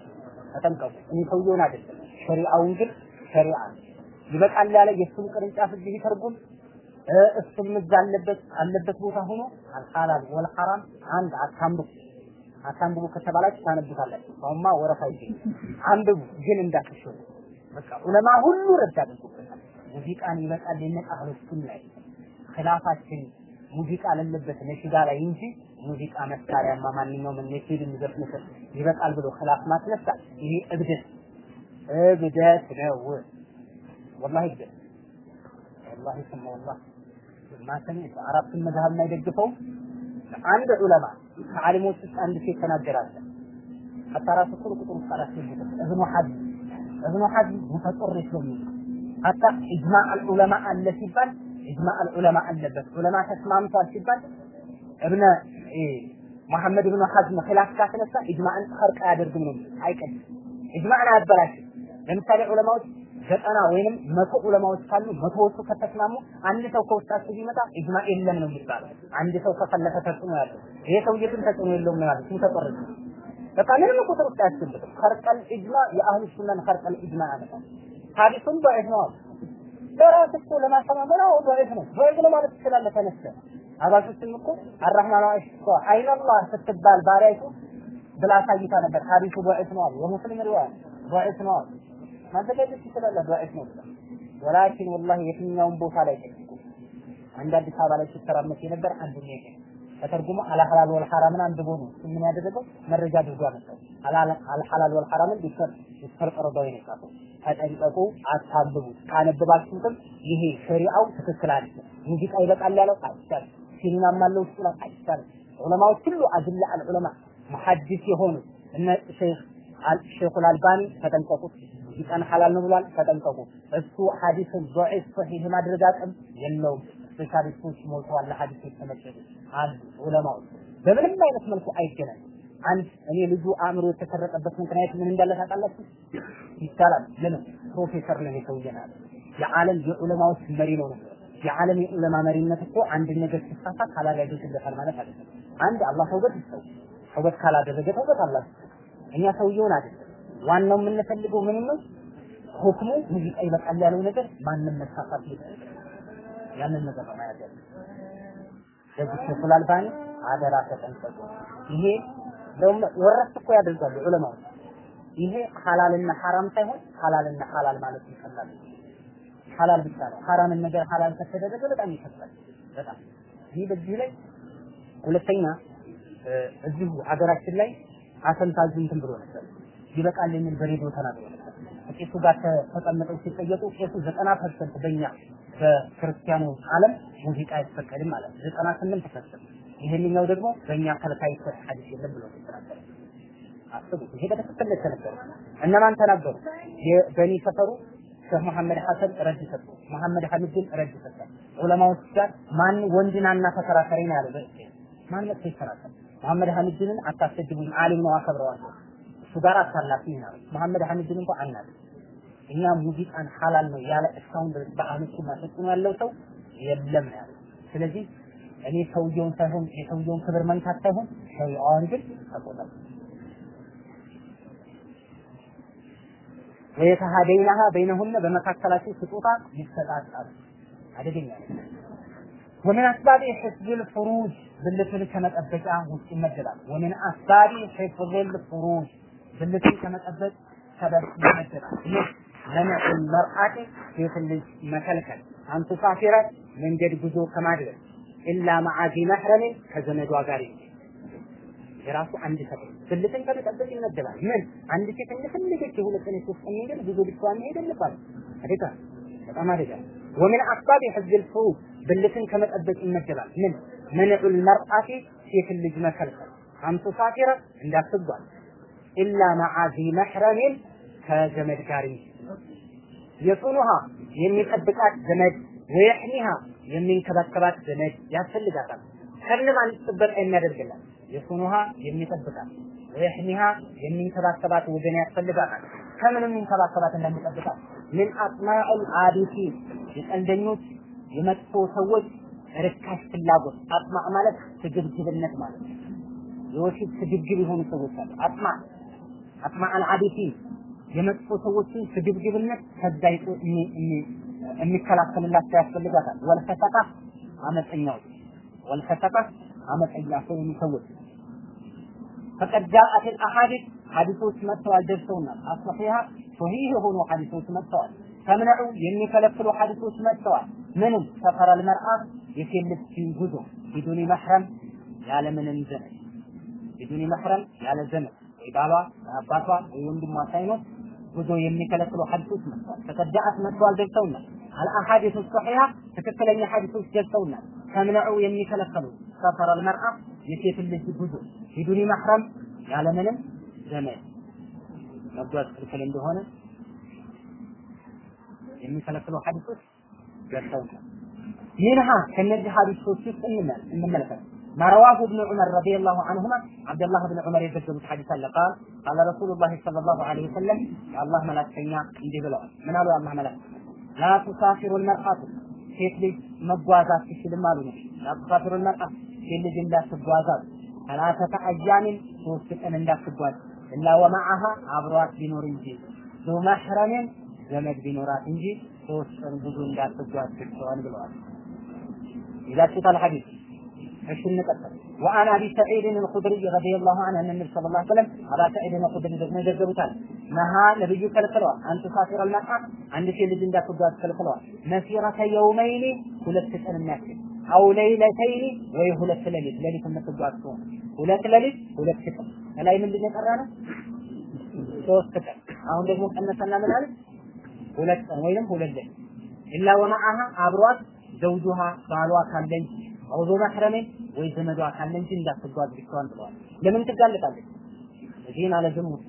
ተጠንቀቁ እኔ ሰውየውን አይደለም ሸሪዓውን ግን ሸሪዓ ይበቃል ያለ የእሱን ቅርንጫፍ እዚህ ይተርጉም። እሱም እዛ አለበት አለበት ቦታ ሆኖ አልሐላል ወልሐራም አንድ አታንብቡ አታንብቡ ከተባላችሁ ታነቡታላችሁ። አሁንማ ወረፋ ይገኝ አንብቡ ግን እንዳትሸው በቃ ዑለማ ሁሉ ረድ አድርጎበታል። ሙዚቃን ይበቃል የነቃ አህሎቹም ላይ። ኺላፋችን ሙዚቃ ለለበት ነሽዳ ላይ እንጂ ሙዚቃ መሳሪያማ ማንኛውም ነሽድ የሚዘፍኑት ይበቃል ብሎ ኺላፍ ማስነሳት ይሄ እብደት እብደት ነው ወላሂ እብደት ወላሂ ስማ ወላሂ ማሰኝ አራቱን መዝሀብ የማይደግፈው አንድ ዑለማ ከዓሊሞች ውስጥ አንድ ሴት ተናገራለ ሐታ ራሱ ቁጥር ቁጥር ውስጥ እብኑ ሐዝም እብኑ ሐዝም ነው የሚለው ሀታ ኢጅማዕ አልዑለማ አለ ሲባል ኢጅማዕ አልዑለማ አለበት ዑለማ ተስማምቷል ሲባል እብነ መሐመድ ብኑ ሐዝም ኺላፍ ካስነሳ ኢጅማዕን ኸርቅ አያደርግም ነው አይቀድም ኢጅማዕን አያበላሽም ለምሳሌ ዑለማዎች ዘጠና ወይንም መቶ ዑለማዎች ካሉ መቶዎቹ ከተስማሙ አንድ ሰው ከውስጣቸው ቢመጣ ኢጅማ የለም ነው የሚባለው። አንድ ሰው ከፈለፈ ተጽዕኖ ያለው ይሄ ሰውዬ ግን ተጽዕኖ የለውም ነው ያሉት። ተቆረጠ በቃ ምንም ቁጥር ውስጥ አያስፈልግም። ኸርቀል ኢጅማ የአህሉ ሱናን ኸርቀል ኢጅማ አለ። ሐዲሱን ضعيف ነው ለራስ እኮ ለማስተማመን አዎ ضعيف ነው ضعيف ነው ማለት ትችላለህ ተነስተ አባቶችም እኮ አራህማን አሽቶ አይነላህ ስትባል ባሪያይቱ ብላ አሳይታ ነበር። ሐዲሱ ضعيف ነው አሉ። የሙስሊም ሪዋያ ضعيف ነው አሉ። ማዘጋጀት ትችላለህ። ዱዓኢት ነው ወላኪን ወላሂ የትኛውን ቦታ ላይ ጠይቁ። አንድ አዲስ አበባ ላይ ሲተራመስ የነበር አንድ ነው ተተርጉሞ አልሐላል ወልሐራምን አንድ ሆኖ ምን ያደረገው መረጃ አድርጎ አመጣው። አልሐላል ወልሐራምን ቢፈር ቢፈር ቀረባው የነቃው ተጠንቀቁ፣ አታብቡ። ካነበባችሁ ይሄ ሸሪዓው ትክክል አይደለም። ሙዚቃ ይበቃል ያለው አይቻልም። ሲኒማም አለው እሱ ላይ አይቻልም። ዑለማዎች ሁሉ አድላ አልዑለማ መሐዲስ የሆኑ እነ ሼክ ሼኹል አልባኒ ተጠንቀቁት ሙዚቃን ሐላል ነው ብሏል ተጠንቀቁ እሱ ሐዲስን ضعيف صحيح ማድረግ አቅም የለውም ስፔሻሊስቶች ሞልተዋል ለሐዲስ የተመደቡ አሉ ዑለማዎች በምንም አይነት መልኩ አይገናኝ አንድ እኔ ልጁ አእምሮ የተሰረቀበት ምክንያት ምን እንዳለ ታውቃላችሁ? ይቻላል ለምን ፕሮፌሰር ነው የተውየናል የዓለም የዑለማዎች መሪ ነው ነው የዓለም የዑለማ መሪነት እኮ አንድ ነገር ሲሳሳት ሐላል ያደርግለታል ማለት አይደለም። አንድ አላህ ተውበት ይሰው ተውበት ካላደረገ ተውበት አላህ እኛ ሰውየውን አይደለም ዋናው የምንፈልገው ምን ነው? ሁክሙ ሙዚቃ ይበቃል ያለው ነገር ማንም መሳሳት ይችላል ያንን ነገር ያለው ለዚህ አልባኒ አደራ ተጠንቀቁ። ይሄ ወረስ እኮ ያደርጋሉ ዑለማዎች። ይሄ ሐላልና ሐራም ሳይሆን ሐላልና ሐላል ማለት ይቀላል ሐላል ብቻ ነው። ሐራምን ነገር ሐላል ከተደረገ በጣም ይከብዳል በጣም ይህ በዚህ ላይ ሁለተኛ እዚሁ ሀገራችን ላይ አሰንታጁ እንትን ብሎ ነበር ይበቃል የሚል በሬዲዮ ተናግሮ ቄሱ ጋር ተቀምጠው ሲጠየቁ ቄሱ ዘጠና percent በእኛ በክርስቲያኑ ዓለም ሙዚቃ አይፈቀድም ማለት ነው። ዘጠና ስምንት percent ይሄንኛው ደግሞ በእኛ ከልካይ ሐዲስ የለም ብሎ ተናገረ። ይሄ በትክክል ተነበረ። እነማን ተናገሩ? የበኒ ሰፈሩ ሼህ መሐመድ ሐሰን ረድ ሰጡ። መሐመድ ሐሚድን ረድ ሰጠ። ዑለማዎች ጋር ማን ወንድና እና ተከራካሪ ነው ማን መጥቶ ይከራከር? መሐመድ ሐሚድንን አታሰድቡኝ፣ ዓሊም ነው አከብረዋለሁ። እሱ ጋር አታላፊኝ ነው። መሐመድ ሐሚድን እንኳን አናል እኛ ሙዚቃን ሐላል ነው ያለ እስካሁን ድረስ ሱና ተጽዕኖ ያለው ሰው የለም ያለ። ስለዚህ እኔ ሰውየውን ሳይሆን የሰውየውን ክብር መንካት ሳይሆን ሸሪዓውን ግን ተቆጠሩ። ወየተሃደይናሃ በይነሁነ በመካከላቸው ስጦታ ይሰጣጣሉ። አደገኛ ነው። ወምን አስባቢ ሕፍዝል ፍሩጅ ብልትን ከመጠበቂያ ውስጥ ይመደባል። ወምን አስባቢ ሕፍዝል ፍሩጅ ብልትን ከመጠበቅ ሰበብ ይመደባል። ይህ ለመዕል መርአት ሴት ልጅ መከልከል አንቱ ሳፊረት መንገድ ጉዞ ከማድረግ ኢላ ማዓዚ መሕረምን ከዘመዷ ጋር የራሱ አንድ ሰበብ ብልትን ከመጠበቅ ይመደባል። ምን አንድ ሴት እንደፈለገች የሁለት ቀን የሶስት ቀን መንገድ ጉዞ ብቻዋን መሄድ የለባትም። አደጋ በጣም አደጋ። ወምን አስባብ ሕዝል ፍሩጅ ብልትን ከመጠበቅ ይመደባል። ምን መንዑል መርአቲ ሴትን ልጅ መከልከል አንቱ ሳፊረት እንዳትጓል ኢላ ማዓዚ መሕረምን ከዘመድ ጋር የሱኑሃ የሚጠብቃት ዘመድ ወየሕኒሃ የሚንከባከባት ዘመድ ያስፈልጋታል። ከነማን ጥበቃ የሚያደርግላት የሱኑሃ የሚጠብቃት ወየሕኒሃ የሚንከባከባት ወገን ያስፈልጋታል። ከምንም የሚንከባከባት እንደሚጠብቃት ምን አጥማዑል አቢሲ የቀልደኞች የመጥፎ ሰዎች ርካሽ ፍላጎት አጥማዕ ማለት ስግብግብነት ማለት ነው። የወሲብ ስግብግብ የሆኑ ሰዎች አሉ። አጥማዕ አጥማዕ አልዓቢሲ የመጥፎ ሰዎችን ስግብግብነት ከዛ የሚከላከልላቸው ያስፈልጋታል። ወልፈሰቃ አመፀኛው ወልፈሰቃ አመፀኛ ሰው ሰዎች ፈቀድ ጃአት አልአሐዲስ ሐዲሶች መጥተዋል ደርሰውናል። አስሒሃ ሶሂህ የሆኑ ሐዲሶች መጥተዋል። ተምነዑ የሚከለክሉ ሐዲሶች መጥተዋል። ምንም ሰፈር አልመርአ የሴት ልጅ ጉዞ ቢዱኒ መሕረም ያለ ምንም ዘመድ ቢዱኒ መሕረም ያለ ዘመድ ባባ አባቷ ወይ ወንድሟ ሳይኖር ጉዞ የሚከለክሉ ሐዲሶች መጥተዋል። ተቀዳአት መጥተዋል ደርሰውናል። አልአሐዲሱ ሶሒሃ ትክክለኛ ሐዲሶች ደርሰውናል። ተምነዑ የሚከለክሉ ሰፈር አልመርአ የሴት ልጅ ጉዞ ቢዱኒ መሕረም ያለምንም ዘመድ መጓዝ ክልክል እንደሆነ የሚከለክሉ ሐዲሶች ገብተውታል። ሚንሃ ከነዚህ ሐዲሶች ውስጥ እንመለከት ما رواه ابن عمر رضي الله عنهما عبد الله بن عمر يذكر حديث قال قال رسول الله صلى الله عليه وسلم الله ملائكتኛ እንዲህ ብለዋል ምን አሉ አላህ መላእክት لا تسافر المرأة ሴት ልጅ መጓዝ አትችልም አሉ ነው لا تسافر المرأة ሴት ልጅ እንዳትጓዝ አሉ ሰላሰተ አያሚን ሶስት ቀን እንዳትጓዝ إلا ومعها አብሯት ቢኖር እንጂ ذو محرم ዘመድ ቢኖራት እንጂ ሶስት ቀን ብዙ እንዳትጓዝ ብለዋል ብለዋል ይላችሁታል ሐዲስ እሺ እንቀጥል። ወአን አቢ ሰዒድ አልኹድሪ ረዲየላሁ ዐንሁ እነ ነብይ ሰለላሁ ዐለይሂ ወሰለም አባ ሰዒድ አልኹድሪ ደግሞ ይዘግቡታል። ነሃ ነብዩ ከልክለዋል። አንተ ሳፊር አልመጣ አንድ ሴት ልጅ እንዳትጓዝ ከልክለዋል። መሲረተ የውመይኒ ሁለት ቀን የሚያክል አው ሌይለተይኒ ወይ ሁለት ሌሊት ሌሊት የምትጓዝ ከሆነ ሁለት ሌሊት ሁለት ቀን ከላይ ምንድን የቀረ ነው? ሶስት ቀን። አሁን ደግሞ ቀነሰና ምን አለ? ሁለት ቀን ወይንም ሁለት ሌሊት ኢላ ወማአሃ አብሯት ዘውጁሃ ባሏ ካለኝ አውዞ መሕረሜን ወይ ዘመዷ ካለ እንጂ እንዳትጓዝ ብቻዋን ብለዋል። ለምን ትጋለጣለች? እዚህን አለ ዝሙት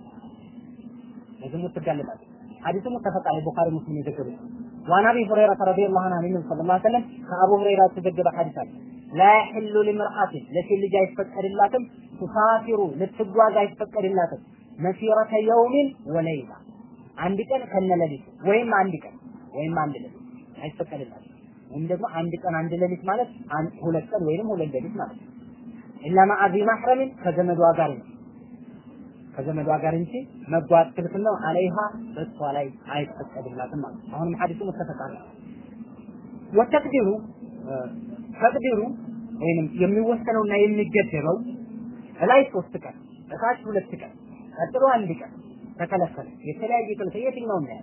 ለዝሙት ትጋለጣለች። ሐዲሱ ሙተፈቅ ዐለይሂ ቡኻሪ ሙስሊም የዘገቡት وعن ابي هريره رضي الله عنه عن النبي صلى الله عليه وسلم ከአቡ ሁረይራ የተዘገበ ሐዲስ አለ لا يحل لامرأة ለሴት ልጅ አይፈቀድላትም ቱሳፊሩ ልትጓዝ አይፈቀድላትም መሲረተ የውሚን ወለይላ አንድ ቀን ከነሌሊቱ ወይም አንድ ቀን ወይም አንድ ሌሊት አይፈቀድላትም ወይም ደግሞ አንድ ቀን አንድ ሌሊት ማለት ሁለት ቀን ወይንም ሁለት ሌሊት ማለት ነው። ኢላ ማ'a ዚ ማህረምን ከዘመዷ ጋር ነው ከዘመዷ ጋር እንጂ መጓዝ ክልክል ነው። አለይሃ በሷ ላይ አይፈቀድላትም ማለት ነው። አሁንም ሐዲሱ ሙተፈቅ ወተቅዲሩ ተቅዲሩ ወይንም የሚወሰነውና የሚገደበው ላይ ሶስት ቀን እታች ሁለት ቀን ቀጥሎ አንድ ቀን ተከለከለ። የተለያየ ክልክል የትኛው ነው?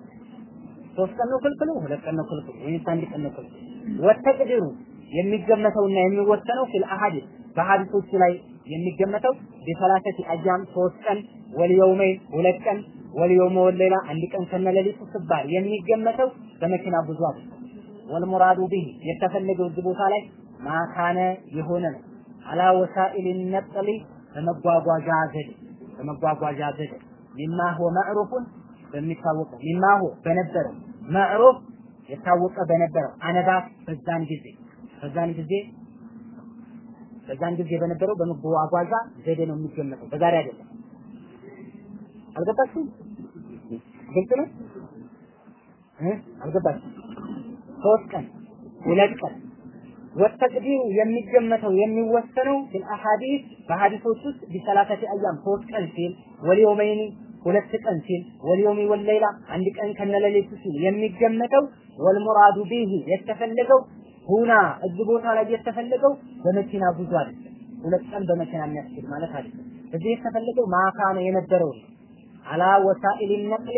ሶስት ቀን ነው ክልክሉ፣ ሁለት ቀን ነው ክልክሉ፣ ወይስ አንድ ቀን ነው ክልክሉ? ወተቅዲሩ የሚገመተውና የሚወሰነው ፊል አሐዲስ በሐዲሶቹ ላይ የሚገመተው በሰላሰቲ አያም ሶስት ቀን ወልየውመይን ሁለት ቀን ወልየውመ ወሌላ አንድ ቀን ከነሌሊቱ ስባል የሚገመተው በመኪና ጉዞ ወልሙራዱ ቢሂ የተፈለገው እዚህ ቦታ ላይ ማካነ የሆነ ነው። አላ ወሳኢል ነጥሊ በመጓጓዣ ዘዴ በመጓጓዣ ዘዴ ሚማ ሁወ መዕሩፉን በሚታወቀው ሚማ ሁወ በነበረው መዕሩፍ የታወቀ በነበረው አነባት በዛን ጊዜ በዛን ጊዜ በዛን ጊዜ በነበረው በመጓጓዣ ዘዴ ነው የሚገመተው፣ በዛሬ አይደለም። አልገባችሁም? ግልጽ ነው አልገባችሁም? ሶስት ቀን ሁለት ቀን ወተቅዲሩ የሚገመተው የሚወሰነው ፊል አሐዲስ በሐዲሶች ውስጥ ቢሰላሰቲ አያም ሶስት ቀን ሲል ወልየውመይኒ ሁለት ቀን ሲል ወልየውሚ ወለይላ አንድ ቀን ከነሌሊቱ ሲል የሚገመተው ወልሙራዱ ቢሂ የተፈለገው ሁና እዚህ ቦታ ላይ የተፈለገው በመኪና ጉዞ አይደለም። ሁለት ቀን በመኪና የሚያስኬድ ማለት አይደለም። እዚህ የተፈለገው ማካነ የነበረው አላ ወሳኢል ነቅሊ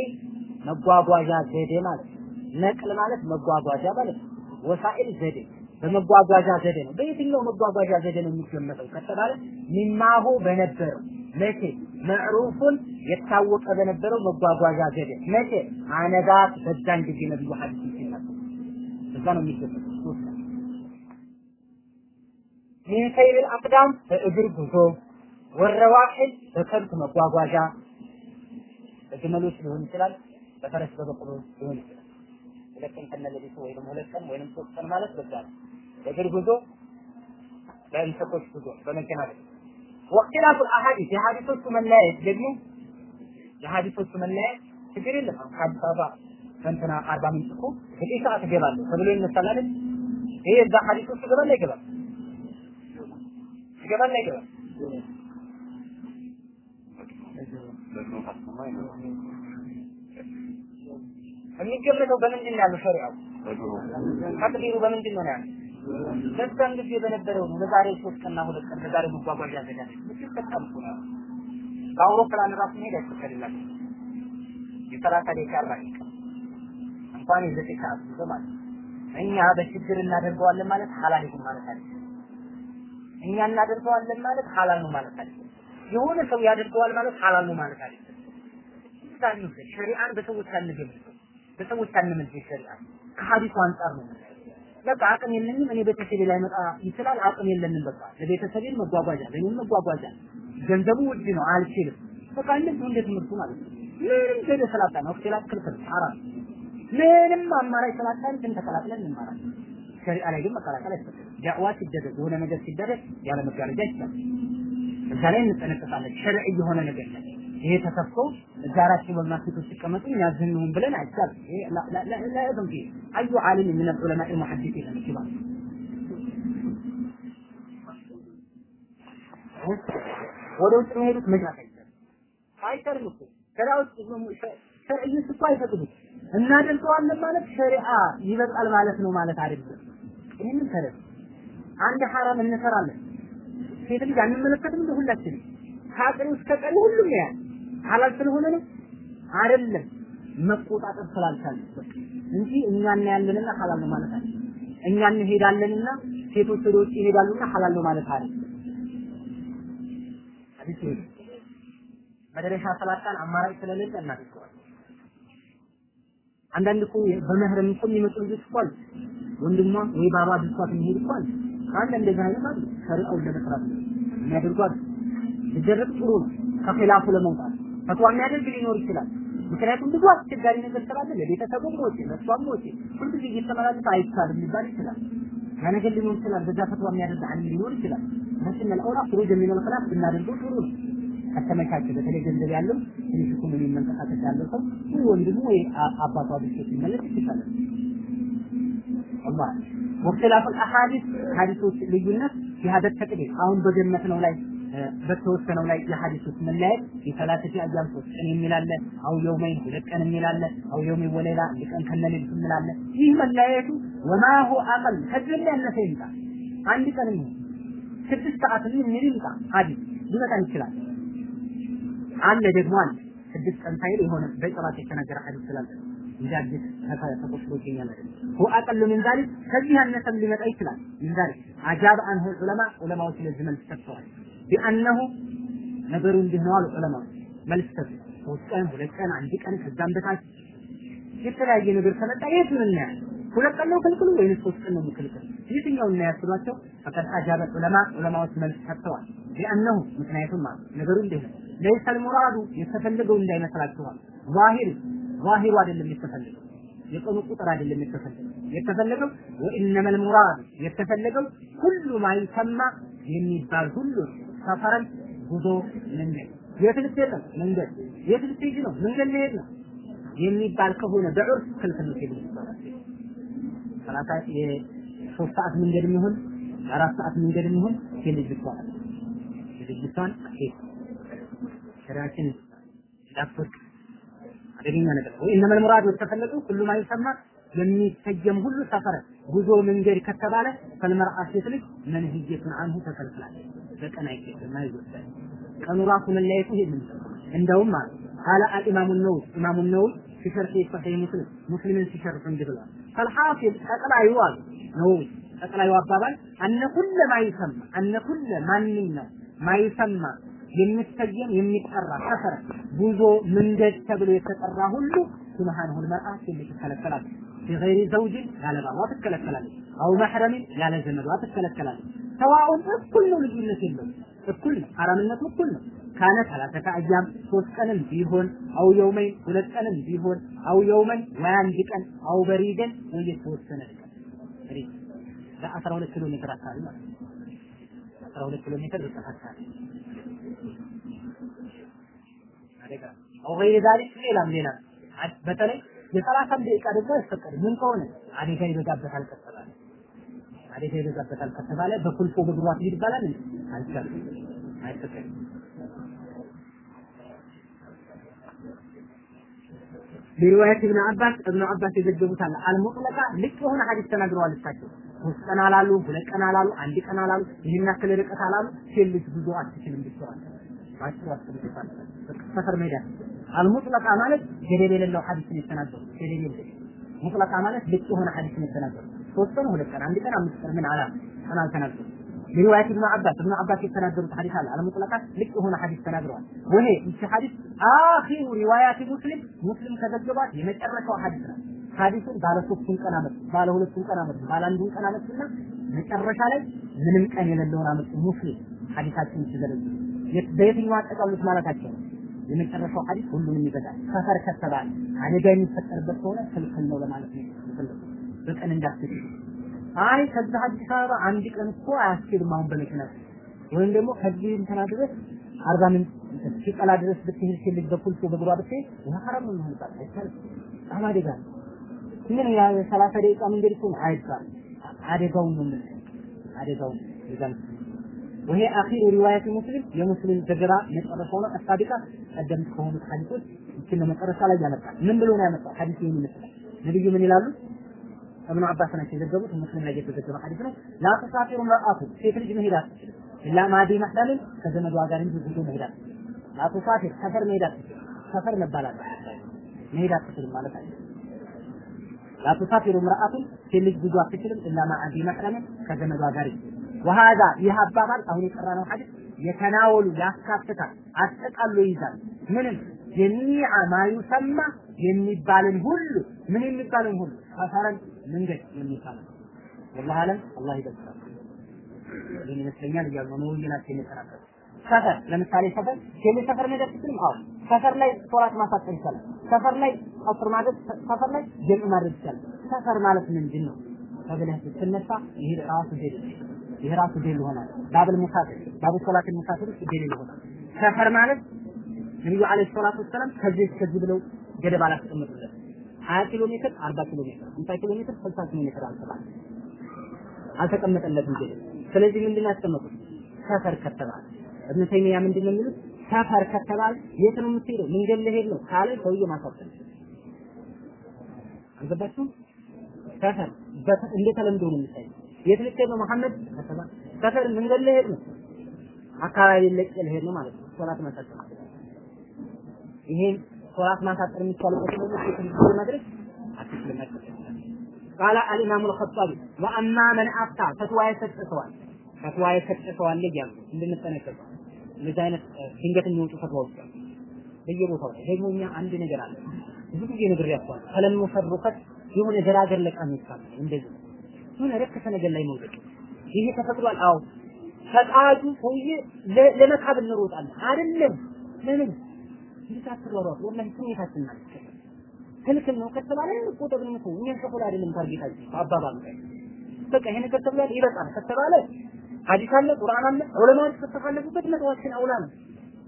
መጓጓዣ ዘዴ ማለት ነቅል ማለት መጓጓዣ ማለት ነው። ወሳኢል ዘዴ በመጓጓዣ ዘዴ ነው። በየትኛው መጓጓዣ ዘዴ ነው የሚገመተው ከተባለ ሚማሁ በነበረው መቼ መዕሩፉን የታወቀ በነበረው መጓጓዣ ዘዴ መቼ አነጋት በዛን ጊዜ ነብዩ ሐዲስ እዛ ነው የሚገመተው። ሚን ሰይል አቅዳም በእግር ጉዞ ወረዋሒል በከብት መጓጓዣ በግመሎች ሊሆን ይችላል፣ በፈረስ በበቅሎ ሊሆን ይችላል። ሁለት ቀን ከነሌሊቱ ወይም ሁለት ቀን ወይም ሶስት ቀን ማለት በዛ በእግር ጉዞ፣ በእንሰቶች ጉዞ፣ በመኪና ላይ ወክላቱ አሐዲስ የሐዲሶቹ መለያየት ደግሞ የሐዲሶቹ መለያየት ችግር የለም። ከአዲስ አበባ ከእንትና አርባ ምንጭ እኮ ዘጠኝ ሰዓት እገባለሁ ተብሎ ይነሳል አይደል? ይሄ እዛ ሐዲስ ውስጥ ይገባል አይገባም? ይገባል አይገባም? የሚገመተው በምንድን ያለው ሸሪዓው? ተቅዲሩ በምንድን ነው ያለው? በዛን ጊዜ በነበረው ነው። ለዛሬ ሶስት ቀንና ሁለት ቀን ለዛሬ መጓጓዣ ዘጋጅ ምትጠቀም ነው። በአውሮፕላን ራሱ መሄድ አይፈቀድላትም። የሰላሳ ደቂቃ አርባ እንኳን የዘጠኝ ሰዓት ጉዞ ማለት ነው። እኛ በችግር እናደርገዋለን ማለት ሐላል ይሁን ማለት አይደለም። እኛ እናደርገዋለን ማለት ሐላል ነው ማለት አይደለም። የሆነ ሰው ያደርገዋል ማለት ሐላል ነው ማለት አይደለም። ምሳሌ ውሰድ። ሸሪዓን በሰዎች አንገምተው፣ በሰዎች አንመልስ። ሸሪዓን ከሐዲሱ አንጻር ነው በቃ አቅም የለኝም እኔ ቤተሰቤ ላይ መጣ ይችላል። አቅም የለንም በቃ ለቤተሰቤን መጓጓዣ ለኔም መጓጓዣ ገንዘቡ ውድ ነው አልችልም። በቃ እንደዚህ እንደ ትምህርቱ ማለት ነው። ምንም ዘዴ ስላጣ ነው እክትላፍ ክልክል ሐራም ምንም አማራጭ ስላጣን ግን ተቀላቅለን እንማራለን። ሸሪዓ ላይ ግን መቀላቀል አይፈቀድም። ዳዕዋ ሲደረግ የሆነ ነገር ሲደረግ ያለ መጋረጃ ይቻላል። እዛ ላይ እንጠነቀቃለን። ሸርዕ የሆነ ነገር ላይ ይሄ ተከፍቶ እዛ ሴቶች ሲቀመጡ እኛ ዝንሁን ብለን አይቻልም። ይሄ ላ የዝም ፊ አዩ ዓሊም ምን ዑለማ ሙሐዲሲን ይባል ወደ ውጭ የሚሄዱት መግባት አይቻልም። አይቻልም እኮ ሸሪዓ ውስጥ ሸርዕይስ እኮ አይፈቅዱም። እናደርገዋለን ማለት ሸሪዓ ይበቃል ማለት ነው ማለት አይደለም። ይህንን ተረድ አንድ ሐራም እንሰራለን ሴት ልጅ አንመለከትም እንደ ሁላችንም እስከ ቀሪ ሁሉም ያያል። ሐላል ስለሆነ ነው አይደለም መቆጣጠር ስላልቻለ እንጂ እኛ እናያለንና ሐላል ነው ማለት አይደለም። እኛ እንሄዳለንና ሴቶች ወደ ውጭ ይሄዳሉና ሐላል ነው ማለት አይደለም። መድረሻ ስላጣን አማራጭ ስለሌለ እናደርገዋለን። አንዳንድ እኮ በመህረም እኮ የሚመጡ ልጆች እኮ አሉ። ወንድሟ ወይ ባባ ብሷት የሚሄድ እኮ አሉ። አንድ እንደዚህ አይነት አሉ። ሸሪዓውን ለመስራት የሚያደርጉ አሉ። ቢደረግ ጥሩ ነው። ከኺላፉ ለመውጣት ፈትዋ የሚያደርግ ሊኖር ይችላል። ምክንያቱም ብዙ አስቸጋሪ ነገር ስላለ ለቤተሰቡም ወጪ ለእሷም ወጪ ሁልጊዜ እየተመላለሰ አይቻልም ሊባል ይችላል። ያ ነገር ሊኖር ይችላል። በዛ ፈትዋ የሚያደርግ አለም ሊኖር ይችላል። መሽን አልአውላ ፍሩጅ የሚለው ብናደርገው ጥሩ ነው። ከተመቻቸ በተለይ ገንዘብ ያለው ትንሽ ኢኮኖሚ መንቀሳቀስ ያለው ሰው። ወይ ወንድሙ ወይ አባቷ ብቻ ሲመለስ ይችላል። አላህ ወክላፍ አልአሐዲስ ሐዲሶች ልዩነት የሀደት ተቅዲር አሁን በገመት ነው ላይ በተወሰነው ላይ የሐዲሶች መለያየት የሰላተቲ አያም ሶስት ቀን የሚላለ አው የውመይን ሁለት ቀን የሚላለ አው የውመይ ወሌላ አንድ ቀን ከነሌሊት የሚላለ ይህ መለያየቱ ወማሁ አቀል ከዚህ ያነሰ ይምጣ። አንድ ቀን ስድስት ሰዓት ምን ይምጣ ሐዲስ ሊመጣ ይችላል አለ ደግሞ አለ ስድስት ቀን ሳይል የሆነ በጭራት የተነገረ ሐዲስ ስላለ እንጂ አዲስ ተቆጥሮ ይገኛል አይደል هو اقل من ذلك ከዚህ ያነሰም ሊመጣ ይችላል من ذلك አጃብ አንሁ ዑለማ ዑለማዎች ለዚህ መልስ ሰጥተዋል ቢአነሁ ነገሩ እንዲህ ነው አሉ ዑለማ መልስ ሰጡ ሶስት ቀን ሁለት ቀን አንድ ቀን ከዛም በታች የተለያየ ነገር ከመጣ የቱን እናያለን ሁለት ቀን ነው ክልክሉ ወይስ ሶስት ቀን ነው ክልክሉ የትኛው እናያስሏቸው ፈቀድ አጃበ ዑለማ ዑለማዎች መልስ ሰጥተዋል ቢአነሁ ምክንያቱም ማለት ነገሩ እንዲህ ነው ለይሰ አልሙራዱ የተፈለገው እንዳይመስላችኋል። ዛሂር ዛሂሩ አይደለም የተፈለገው የቀኑ ቁጥር አይደለም የተፈለገው። የተፈለገው ወኢነመ አልሙራዱ የተፈለገው ሁሉ ማይሰማ የሚባል ሁሉ ሰፈረን ጉዞ መንገድ። የት ልትሄድ ነው መንገድ የት ልትሄድ ነው መንገድ ልሄድ ነው የሚባል ከሆነ በዑርፍ ክልክል ነው ይባላል ሰላሳ የሶስት ሰዓት መንገድ የሚሆን የአራት ሰዓት መንገድ የሚሆን የልጅ ብቷን ሴት ሸሪያችን እንዳትወድቅ አደገኛ ነገር ወይ እነመል ሙራድ የተፈለገው ሁሉም አይሰማ የሚሰየም ሁሉ ሰፈረ ጉዞ መንገድ ከተባለ ፈልመርአ ሴት ልጅ መንህየቱን አንሁ ተከልክላለች። በቀን አይኬድም አይወሰድም። ቀኑ ራሱ መለያየቱ ይሄ ምን እንደውም ማለት ቃለ አልኢማሙ ነውዊ ኢማሙ ነውዊ ሲሸርህ ሰሒህ ሙስሊም ሙስሊምን ሲሸርህ እንዲህ ብለዋል። ፈልሐፊዝ ጠቅላዩ አሉ ነውዊ ጠቅላዩ አባባል አነ ኩለ ማይሰማ አነ ኩለ ማንኛው ማይሰማ የሚሰየም የሚጠራ ሰፈር ጉዞ መንገድ ተብሎ የተጠራ ሁሉ ሱብሃነሁ ልመርአ ሴት ትከለከላለች። ቢገይሪ ዘውጅን ያለ ባሏ ትከለከላለች። አው መሕረምን ያለ ዘመዷ ትከለከላለች። ሰዋኡን እኩል ነው፣ ልዩነት የለውም። እኩል ነው፣ ሐራምነቱ እኩል ነው። ካነ ሰላሰተ አያም ሶስት ቀንም ቢሆን አው የውመይን ሁለት ቀንም ቢሆን አው የውመን ወይ አንድ ቀን አው በሪደን ወይ የተወሰነ ቀን ለአስራ ሁለት ኪሎ ሜትር አካባቢ ማለት ነው። አስራ ሁለት ኪሎ ሜትር ርቀት አካባቢ አደጋ አው ገይረ ዛሊክ ሌላም ሌላም በተለይ የሰላሳም ደቂቃ ደግሞ አይፈቀድም። ምን ከሆነ አደጋ ይበዛበታል ከተባለ አደጋ ይበዛበታል ከተባለ በኩልፎ በግሯ ትሄድ ይባላል? አይቻልም፣ አይፈቀድም። ቢሪዋየት ኢብኑ አባስ እብኑ አባስ የዘገቡት አልሙጥለቃ ልቅ የሆነ ሐዲስ ተናግረዋል እሳቸው ሶስት ቀን አላሉ፣ ሁለት ቀን አላሉ፣ አንድ ቀን አላሉ፣ ይህን ያክል ርቀት አላሉ። ሴት ልጅ ጉዞ አትችልም ብቻዋን ባጭሩ አስቀምጦታል። ሰፈር ሜዳ አልሙጥለቃ ማለት ገደብ የሌለው ሐዲስ ነው የተናገሩት። ገደብ የሌለው ሙጥለቃ ማለት ልቅ የሆነ ሐዲስ ነው የተናገሩት። ሶስት ቀን፣ ሁለት ቀን፣ አንድ ቀን፣ አምስት ቀን ምን አላሉ ቀን አልተናገሩም። ሪዋያት ኢብኑ አባስ ኢብኑ አባስ የተናገሩት ሐዲስ አለ አልሙጥለቃ ልቅ የሆነ ሐዲስ ተናግረዋል። ወሄ ይቺ ሐዲስ አኺሩ ሪዋያት ሙስሊም ሙስሊም ከዘገባት የመጨረሻው ሐዲስ ነው። ሐዲሱን ባለ ሶስቱን ቀን አመጡ፣ ባለ ሁለቱን ቀን አመጡ፣ ባለ አንዱን ቀን አመጡና መጨረሻ ላይ ምንም ቀን የሌለውን አመጡ። ሙስሊም ሐዲሳችን ሲዘረዝሩ በየትኛው አጠቃሉት ማለታቸው ነው። የመጨረሻው ሐዲስ ሁሉንም ይበዛል። ሰፈር ከተባለ አደጋ የሚፈጠርበት ከሆነ ክልክል ነው ለማለት ነው በቀን እንዳትሄዱ። አይ ከዛ አዲስ አበባ አንድ ቀን እኮ አያስኬድም አሁን በመኪና ወይም ደግሞ ከዚህ እንትና ድረስ አርባ ምንጭ ሲቀላ ድረስ ብትሄድ ሲል በኩል በግሯ ብትሄድ ይህ ነው የሚሆንባት አይቻልም። በጣም አደጋ ነው። ምን ያ ሰላሳ ደቂቃ መንገድ እኮ አይባልም። አደጋውን ነው ምን አደጋውን ይዛል ወሄ አኺሩ ሪዋያት ሙስሊም የሙስሊም ዘገባ መጨረሻው ነው። አሳቢቃ ቀደምት ከሆኑት ሐዲሶች እችን ለመጨረሻ ላይ ያመጣል። ምን ብሎ ነው ያመጣው? ሐዲስ ይህን ይመስላል። ነብዩ ምን ይላሉ? እብኑ አባስ ናቸው የዘገቡት። ሙስሊም ላይ የተዘገበ ሐዲስ ነው። ላ ተሳፊሩ መርአቱ ሴት ልጅ መሄድ አትችልም። ኢላ ማዲ መህለምን ከዘመዷ ጋር እንጂ ጉዞ መሄድ አትችልም። ላ ተሳፊር ሰፈር መሄድ አትችልም። ሰፈር መባል አለ። መሄድ አትችልም ማለት አይደለም። ላ ተሳፊሩ መርአቱ ሴት ልጅ ጉዞ አትችልም። ኢላ ማዲ መህለምን ከዘመዷ ጋር እንጂ ወሃዛ ይህ አባባል አሁን የቀራነው ሐዲስ የተናወሉ ያካትታል አጠቃሎ ይይዛል። ምንም ጀሚዓ ማዩሰማ የሚባልን ሁሉ ምን የሚባልን ሁሉ? ሰፈረን መንገድ የሚባል ወላሂ አለም አላህ ይበልጣል ይህን ይመስለኛል እያሉ ነው ነውይናቸው የሚተናገሩ ሰፈር ለምሳሌ ሰፈር ቴሌ ሰፈር መሄድ አትችልም? አዎ። ሰፈር ላይ ሶላት ማሳጠር ይቻላል። ሰፈር ላይ ቀስር ማድረግ ሰፈር ላይ ጀምዕ ማድረግ ይቻላል። ሰፈር ማለት ምንድን ነው ተብለህ ስትነሳ ይሄ ራሱ ዴል ይሄ ራሱ ዴል ይሆናል። ባብል ሙሳፊር ባቡ ሶላት ሙሳፊር ውስጥ ዴል ይሆናል። ሰፈር ማለት ነብዩ አለይሂ ሰላቱ ወሰለም ከዚህ እስከዚህ ብለው ገደብ አላስቀመጡለት። 20 ኪሎ ሜትር 40 ኪሎ ሜትር 50 ኪሎ ሜትር 60 ኪሎ ሜትር አልተባለ። አልተቀመጠለትም ገደብ ስለዚህ ምንድን ያስቀመጡት? ሰፈር ከተባለ። እብነ ተይሚያ ምንድን የሚሉት? ሰፈር ከተባለ የት ነው የምትሄደው? መንገድ ልሄድ ነው ካለ ሰውዬ ማሳፈር አልገባችሁም? ሰፈር እንደተለምዶ ነው የሚታይ የት ልትሄድ ነው መሐመድ ከተባለ ሰፈር መንገድ ልሄድ ነው አካባቢ ለቅ ልሄድ ነው ማለት ነው። ሶላት መሰጠት ይሄን ሶላት ማሳጠር የሚቻልበት ደግሞ ሴትን ማድረግ አትችልም ቃለ አልኢማሙ አልኸጣቢ ወአማ መን አፍታ ፈትዋ የሰጠ ሰዋል ፈትዋ የሰጠ ሰዋል እያሉ እንድንጠነቀቅ እንደዚህ አይነት ድንገት የሚወጡ ፈትዋዎች አሉ። በየቦታው ላይ ደግሞ እኛ አንድ ነገር አለ። ብዙ ጊዜ ያስተዋል ከለም ፈሩከት የሆነ ገራገር ለቃም ይባል እንደዚህ የሆነ ረከሰ ነገር ላይ መውደቅ። ይሄ ተፈቅዷል አዎ። ፈቃዱ ሰውዬ ለመካብ እንሮጣለን። አይደለም። ለምን? እንዴት አትሯሯጥ ወላሂ ስሜታችን ማለት ክልክል ነው። ከተባለ ቁጥር ነው እኛ ከፎላ አይደለም ታርጌታችን አባባል በቃ ይሄ ነገር ተብሏል። ይበቃል። ከተባለ ሐዲስ አለ ቁርአን አለ። ዑለማዎች ከተፈለጉበት መተዋችን አውላ ነው።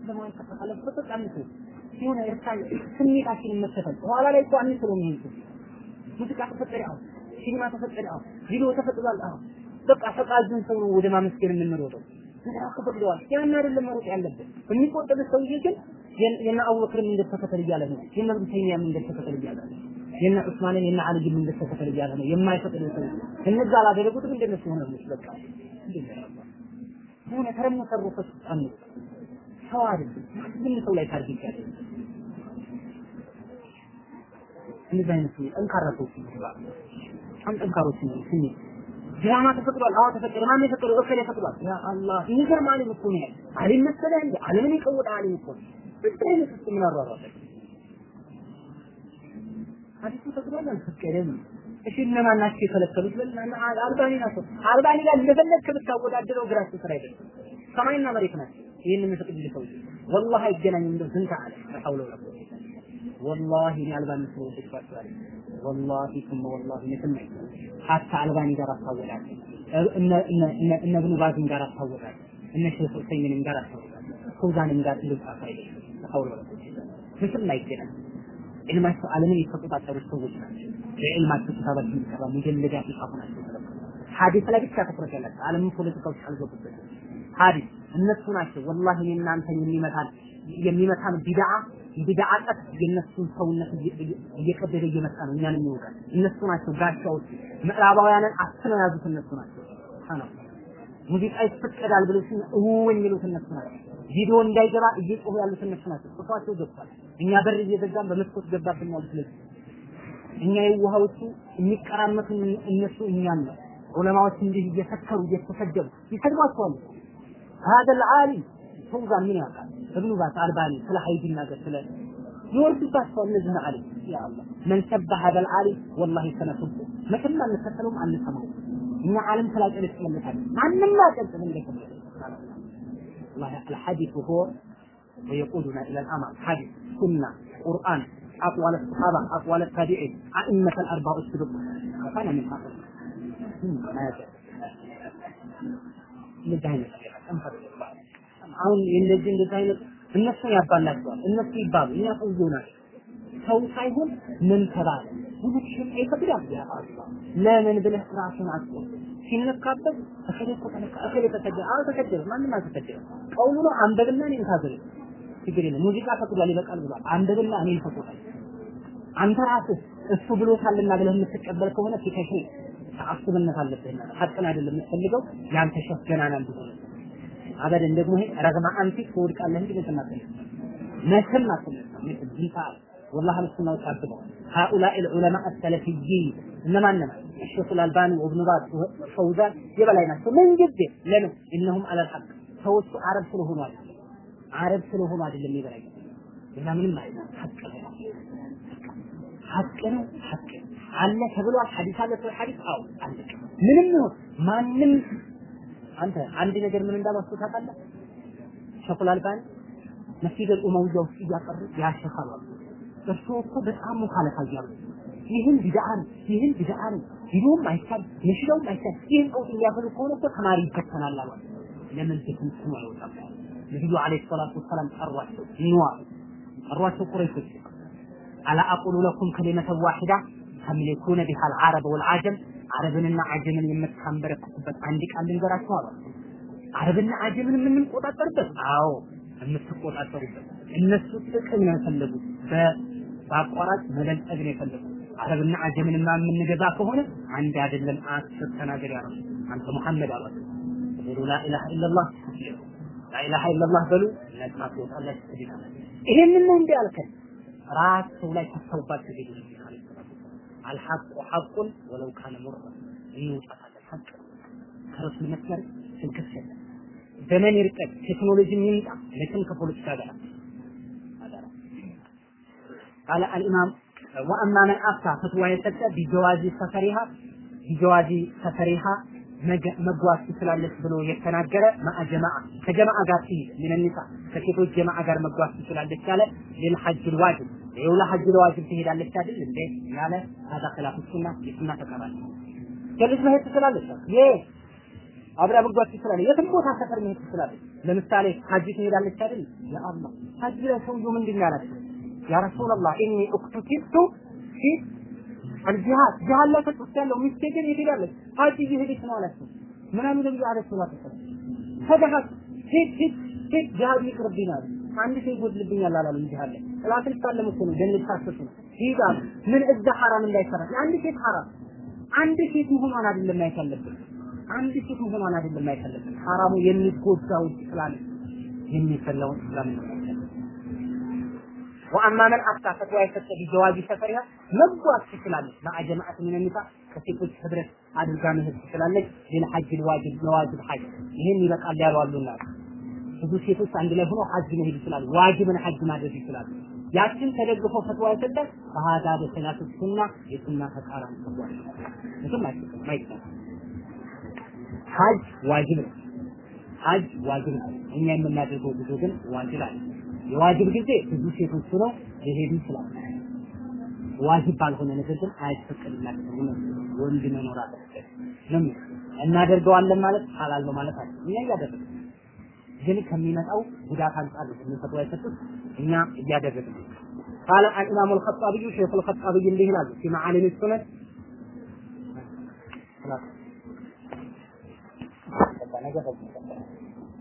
ዑለማዎች ከተፈለጉበት በቃ አንተ የሆነ እርሳል ስሜታችንን መከተል። ኋላ ላይ እኮ አንስለው ነው ሙዚቃ ተፈጠረ። አሁን ሲኒማ ተፈጠረ አሁን ቪዲዮ ተፈጥሯል አሁን በቃ ፈቃዱን ሰው ነው ወደ ማመስገን የምንሮጠው። ተፈቅደዋል? ያን አይደለም መሮጥ ያለብን። የሚቆጠብ ሰውዬ ግን የነ አቡበክር መንገድ ተከተል እያለ ነው። የነ ኢብኑ ተይሚያ መንገድ ተከተል እያለ ነው። የነ ዑስማንን የነ አልይ መንገድ ተከተል እያለ ነው። የማይፈቅድ ሰው እነዛ አላደረጉትም እንደነሱ ሆነ በቃ ሆነ ተረሞ ተሩፈት አኑ ሰው አይደለም። ምን ሰው ላይ ታርጌት ያለ እንደዚህ አይነት ጠንካራ ሰዎች ይባላሉ በጣም ጠንካሮች ነው ስሜ ድራማ ተፈቅዷል። አዎ ተፈቀደ። ማን የፈቀደው? እከሌ ፈቅዷል። ያ አላህ ዓሊም እኮ ነው። ዓሊም መሰለህ እንዴ? ዓለምን የቀወጠ ዓሊም እኮ ነው። ውስጥ ምን አሯሯጠ? ሐዲሱ ፈቅዷል አልፈቀደም። እሺ እነማን ናቸው የከለከሉት? አልባኒ ናቸው። አልባኒ ጋር እንደፈለግክ ብታወዳደረው ግራቸው ስራ አይደለም። ሰማይና መሬት ናቸው። ይህን የሚፈቅድ ሰው ወላሂ አይገናኝም። እንደው ዝንታ አለ ሐውለ ወላ ወላሂ እኔ አልባኒ ሰው ይፈቅዷል ወላሂ ثم ወላሂ የትም አይደለም። ሀታ አልባኒ ጋር አስታወቃል። እነ እነ እነ ባዝም ጋር አስታወቃል። እነ ሼህ ሁሰይንም ጋር አስታወቃል። ሱዛንም ጋር ልጻፋ አይደለም። ተሐውሎ ምስል ላይ ይገናል። ዓለምን የተቆጣጠሩ ሰዎች ናቸው። የዒልማቸው ክታባቸው የሚሰራ ሙጀልዳት ይጻፉ ናቸው። ሐዲስ ላይ ብቻ ትኩረት ያላቸው ዓለምን ፖለቲካ ውስጥ አልገቡበትም። ሐዲስ እነሱ ናቸው ወላሂ እናንተን የሚመታል የሚመታን ቢድዓ ቢድዓ ቀጥ የነሱን ሰውነት እየቀደደ እየመጣ ነው እኛን የሚወቃል እነሱ ናቸው ጋሻዎች ምዕራባውያንን አስነው ያዙት እነሱ ናቸው ሱብሃንአላህ ሙዚቃ ይፈቀዳል ብለው ሲነ እው የሚሉት እነሱ ናቸው ቪዲዮ እንዳይገባ እየጮሁ ያሉት እነሱ ናቸው ጽፏቸው ገብቷል እኛ በር እየዘጋን በመስኮት ገባብን ያሉት ለዚህ እኛ የውሃዎቹ የሚቀራመቱ እነሱ እኛን ነው ዑለማዎች እንዲህ እየሰከሩ እየተሰደቡ ይሰድቧቸዋል هذا العالم فوزان ምን ያውቃል እብኑ ባስ አልባኒ ስለ ሀይድ ይናገር ስለ ይወርዱባቸዋል እነዚህን አሊም ያ አላህ መን ሰበ هذا العالم والله سنسب መቼም አንከተለውም አንሰማውም እኛ ዓለም ስላጨለጭለታል ማንም አጨልጭም እንደከም والله الحديث هو ويقودنا الى الامام حديث سنه قران أقوال الصحابة أقوال التابعين أئمة الأربعة السلوك وكان من حقه هذا እንደዚህ አይነት አሁን እንደዚህ እንደዚህ አይነት እነሱ ያባላቸዋል እነሱ ይባሉ እኛ ሰው ናቸው። ሰው ሳይሆን ምን ተባለ? ብዙ ሽም ይከብዳል ለምን ብለህ ራስን አጥቶ ሲነካበት እከሌ ተነካ እከሌ ተከደ አዎ ተከደ ማንም አልተከደ ቀውሉ ነው አንበብና እኔን ታዘለ ችግር የለም። ሙዚቃ ፈቅዷል ይበቃል ብሏል። አንበብና እኔን ፈቅዷል። አንተ ራስህ እሱ ብሎታልና ብለህ የምትቀበል ከሆነ ፊተሽ ተአስብነት አለብህና ሀቅን አይደለም የምትፈልገው? ያንተ ሸፍ ገናና እንዲሆን አበደን ደግሞ ይሄ ረግማ አንቲ ትወድቃለህ እንጂ መቼም አትነሳም መቼም አትነሳም መቼም ይፋል والله السنة والتعبد هؤلاء العلماء السلفيين إنما إنما الشيخ الألباني وابن باز وفوزان يبقى لنا من جد لأنه إنهم على الحق توسوا عرب سلوهم واجب عرب سلوهم واجب اللي يبقى إلا من ما حق ሐቅ ነው ሐቅ አለ ተብሏል ሐዲስ አለ ተብሏል ሐዲስ አዎ አለ ምንም ነው ማንም አንተ አንድ ነገር ምን እንዳላስኩ ታውቃለህ? ሸኹል አልባኒ መስጊድ ኡመውያ ውስጥ እያቀሩ ያ ሸኽ አሉ እርሱ እኮ በጣም ሙኻለፋ እያሉ ይህን ቢድዓ ነው ይህን ቢድዓ ነው ቢሉም አይቻል ነሽደውም አይቻል ይህን ቀውጥ እያፈሉ ከሆነ እኮ ተማሪ ይፈተናል አሏል ለምን ስሙ አይወጣም? ነቢዩ ዓለይሂ ሰላቱ ወሰላም ጠሯቸው ኑዋ ጠሯቸው ቁረይሾች። አላ አቁሉ ለኩም ከሊመተ ዋሂዳ ተምሊኩነ ቢሃ አልዓረብ ወልዓጀም አረብንና አጀምን የምታንበረክኩበት አንድ ቃል ልንገራችሁ አሏ። አረብና አጀምን የምንቆጣጠርበት አዎ የምትቆጣጠሩበት። እነሱ ጥቅም ነው የፈለጉት፣ በአቋራጭ መበልጸግ ነው የፈለጉት። አረብና አጀምን የምንገዛ ከሆነ አንድ አይደለም አስር ተናገር ያለው አንተ ሙሐመድ አሏት። ቁሉ ላኢላሃ ኢለላህ ላኢላሃ ኢለላህ በሉ ነጻ ትወጣላችሁ ይሄንን ነው እንዲህ አልከን ራሳቸው ላይ ተሰውባቸው ሄዱ አልሐቁ ሐቁን ወለው ካነ ሙራ እንውጣታለን። ሐቅ ከረሱ መስመር ስንክስ የለም። ዘመን ይርቀቅ፣ ቴክኖሎጂ ይምጣ፣ መቼም ከፖለቲካ ጋር ቃለ አልኢማም ወአማ መን አፍታ ፈትዋ የሰጠ ቢጀዋዚ ሰፈሪሃ ቢጀዋዚ ሰፈሪሃ መጓዝ ትችላለች ብሎ የተናገረ ማአጀማአ ከጀማአ ጋር ሲሄድ ምን ከሴቶች ጀማአ ጋር መጓዝ ትችላለች ያለ ሊል ልዋጅብ የውላ ሀጅ ለዋጅብ ትሄዳለች አይደል እንዴ? ያለ ሀዛ ኸላፍ ሱና የሱና ተቃራኒ ከልጅ መሄድ ትችላለች? ይህ አብራ መጓዝ ትችላለች። የትም ቦታ ሰፈር መሄድ ትችላለች። ለምሳሌ ሐጅ ትሄዳለች አይደል? ያ አላህ። ሐጅ ላይ ምንድን ያላቸው ያ ረሱላላህ ኢኒ ኡክቱቲብቱ ፊ አልጂሃድ። ጂሃድ ላይ ተጠፍቻለሁ ሚስቴ ግን ትሄዳለች ሐጅ እየሄደች ነው አላቸው ምናምን ነብዩ አለይሂ ሰላቱ ወሰላም ሂድ ሂድ ሂድ ጂሃድ ይቅርብኝ አንድ ሴት ይጎድልብኛል አላለም። ላይ ጥላትን ልታለም እኮ ነው። ደን ልታሰሱ ነው ምን እዛ ሐራም እንዳይሰራ። አንድ ሴት ሐራም። አንድ ሴት መሆኗን አይደለም ያለብን። አንድ ሴት መሆኗን አይደለም ያለብን። ሐራሙ የሚጎዳው ስላለ የሚፈላውን ስላለ ወአማ መን አፍታ ፈትዋ የሰጠ ቢጀዋዚ ሰፈሪያ መጓዝ ትችላለች። ማዓ ጀማዓት ምን ኒሳ ከሴቶች ህብረት አድርጋ መሄድ ትችላለች። ለሐጅ ዋጅብ ለዋጅብ ሐጅ። ይሄን ይበቃል ያሉ አሉና ብዙ ሴቶች አንድ ላይ ሆነው ሐጅ መሄድ ይችላሉ። ዋጅብን ሐጅ ማድረግ ይችላሉ። ያችን ተደግፈው ፈትዋ የሰጠ በሃዳ በሰላቱ ሱና የሱና ተቃራኒ ፈትዋ አይችልም ማይቻል ሐጅ ዋጅብ ነው። ሐጅ ዋጅብ ነው። እኛ የምናደርገው ጉዞ ግን ዋጅብ አለ። የዋጅብ ጊዜ ብዙ ሴቶች ነው ሊሄዱ ይችላል። ዋጅብ ባልሆነ ነገር ግን አይፈቀድላቸውም። ወንድ መኖር አለበት። እናደርገዋለን ማለት ሐላል ነው ማለት አይደለም። እኛ እያደረግን ግን ከሚመጣው ጉዳት አንጻር ነው ፈትዋ የሰጡት። እኛ እያደረግን ቃለ አልኢማሙ አልኸጣቢዩ ሼኹ አልኸጣቢዩ እንዲህ ይላሉ ፊ መዓሊሚ ሱነት ነገ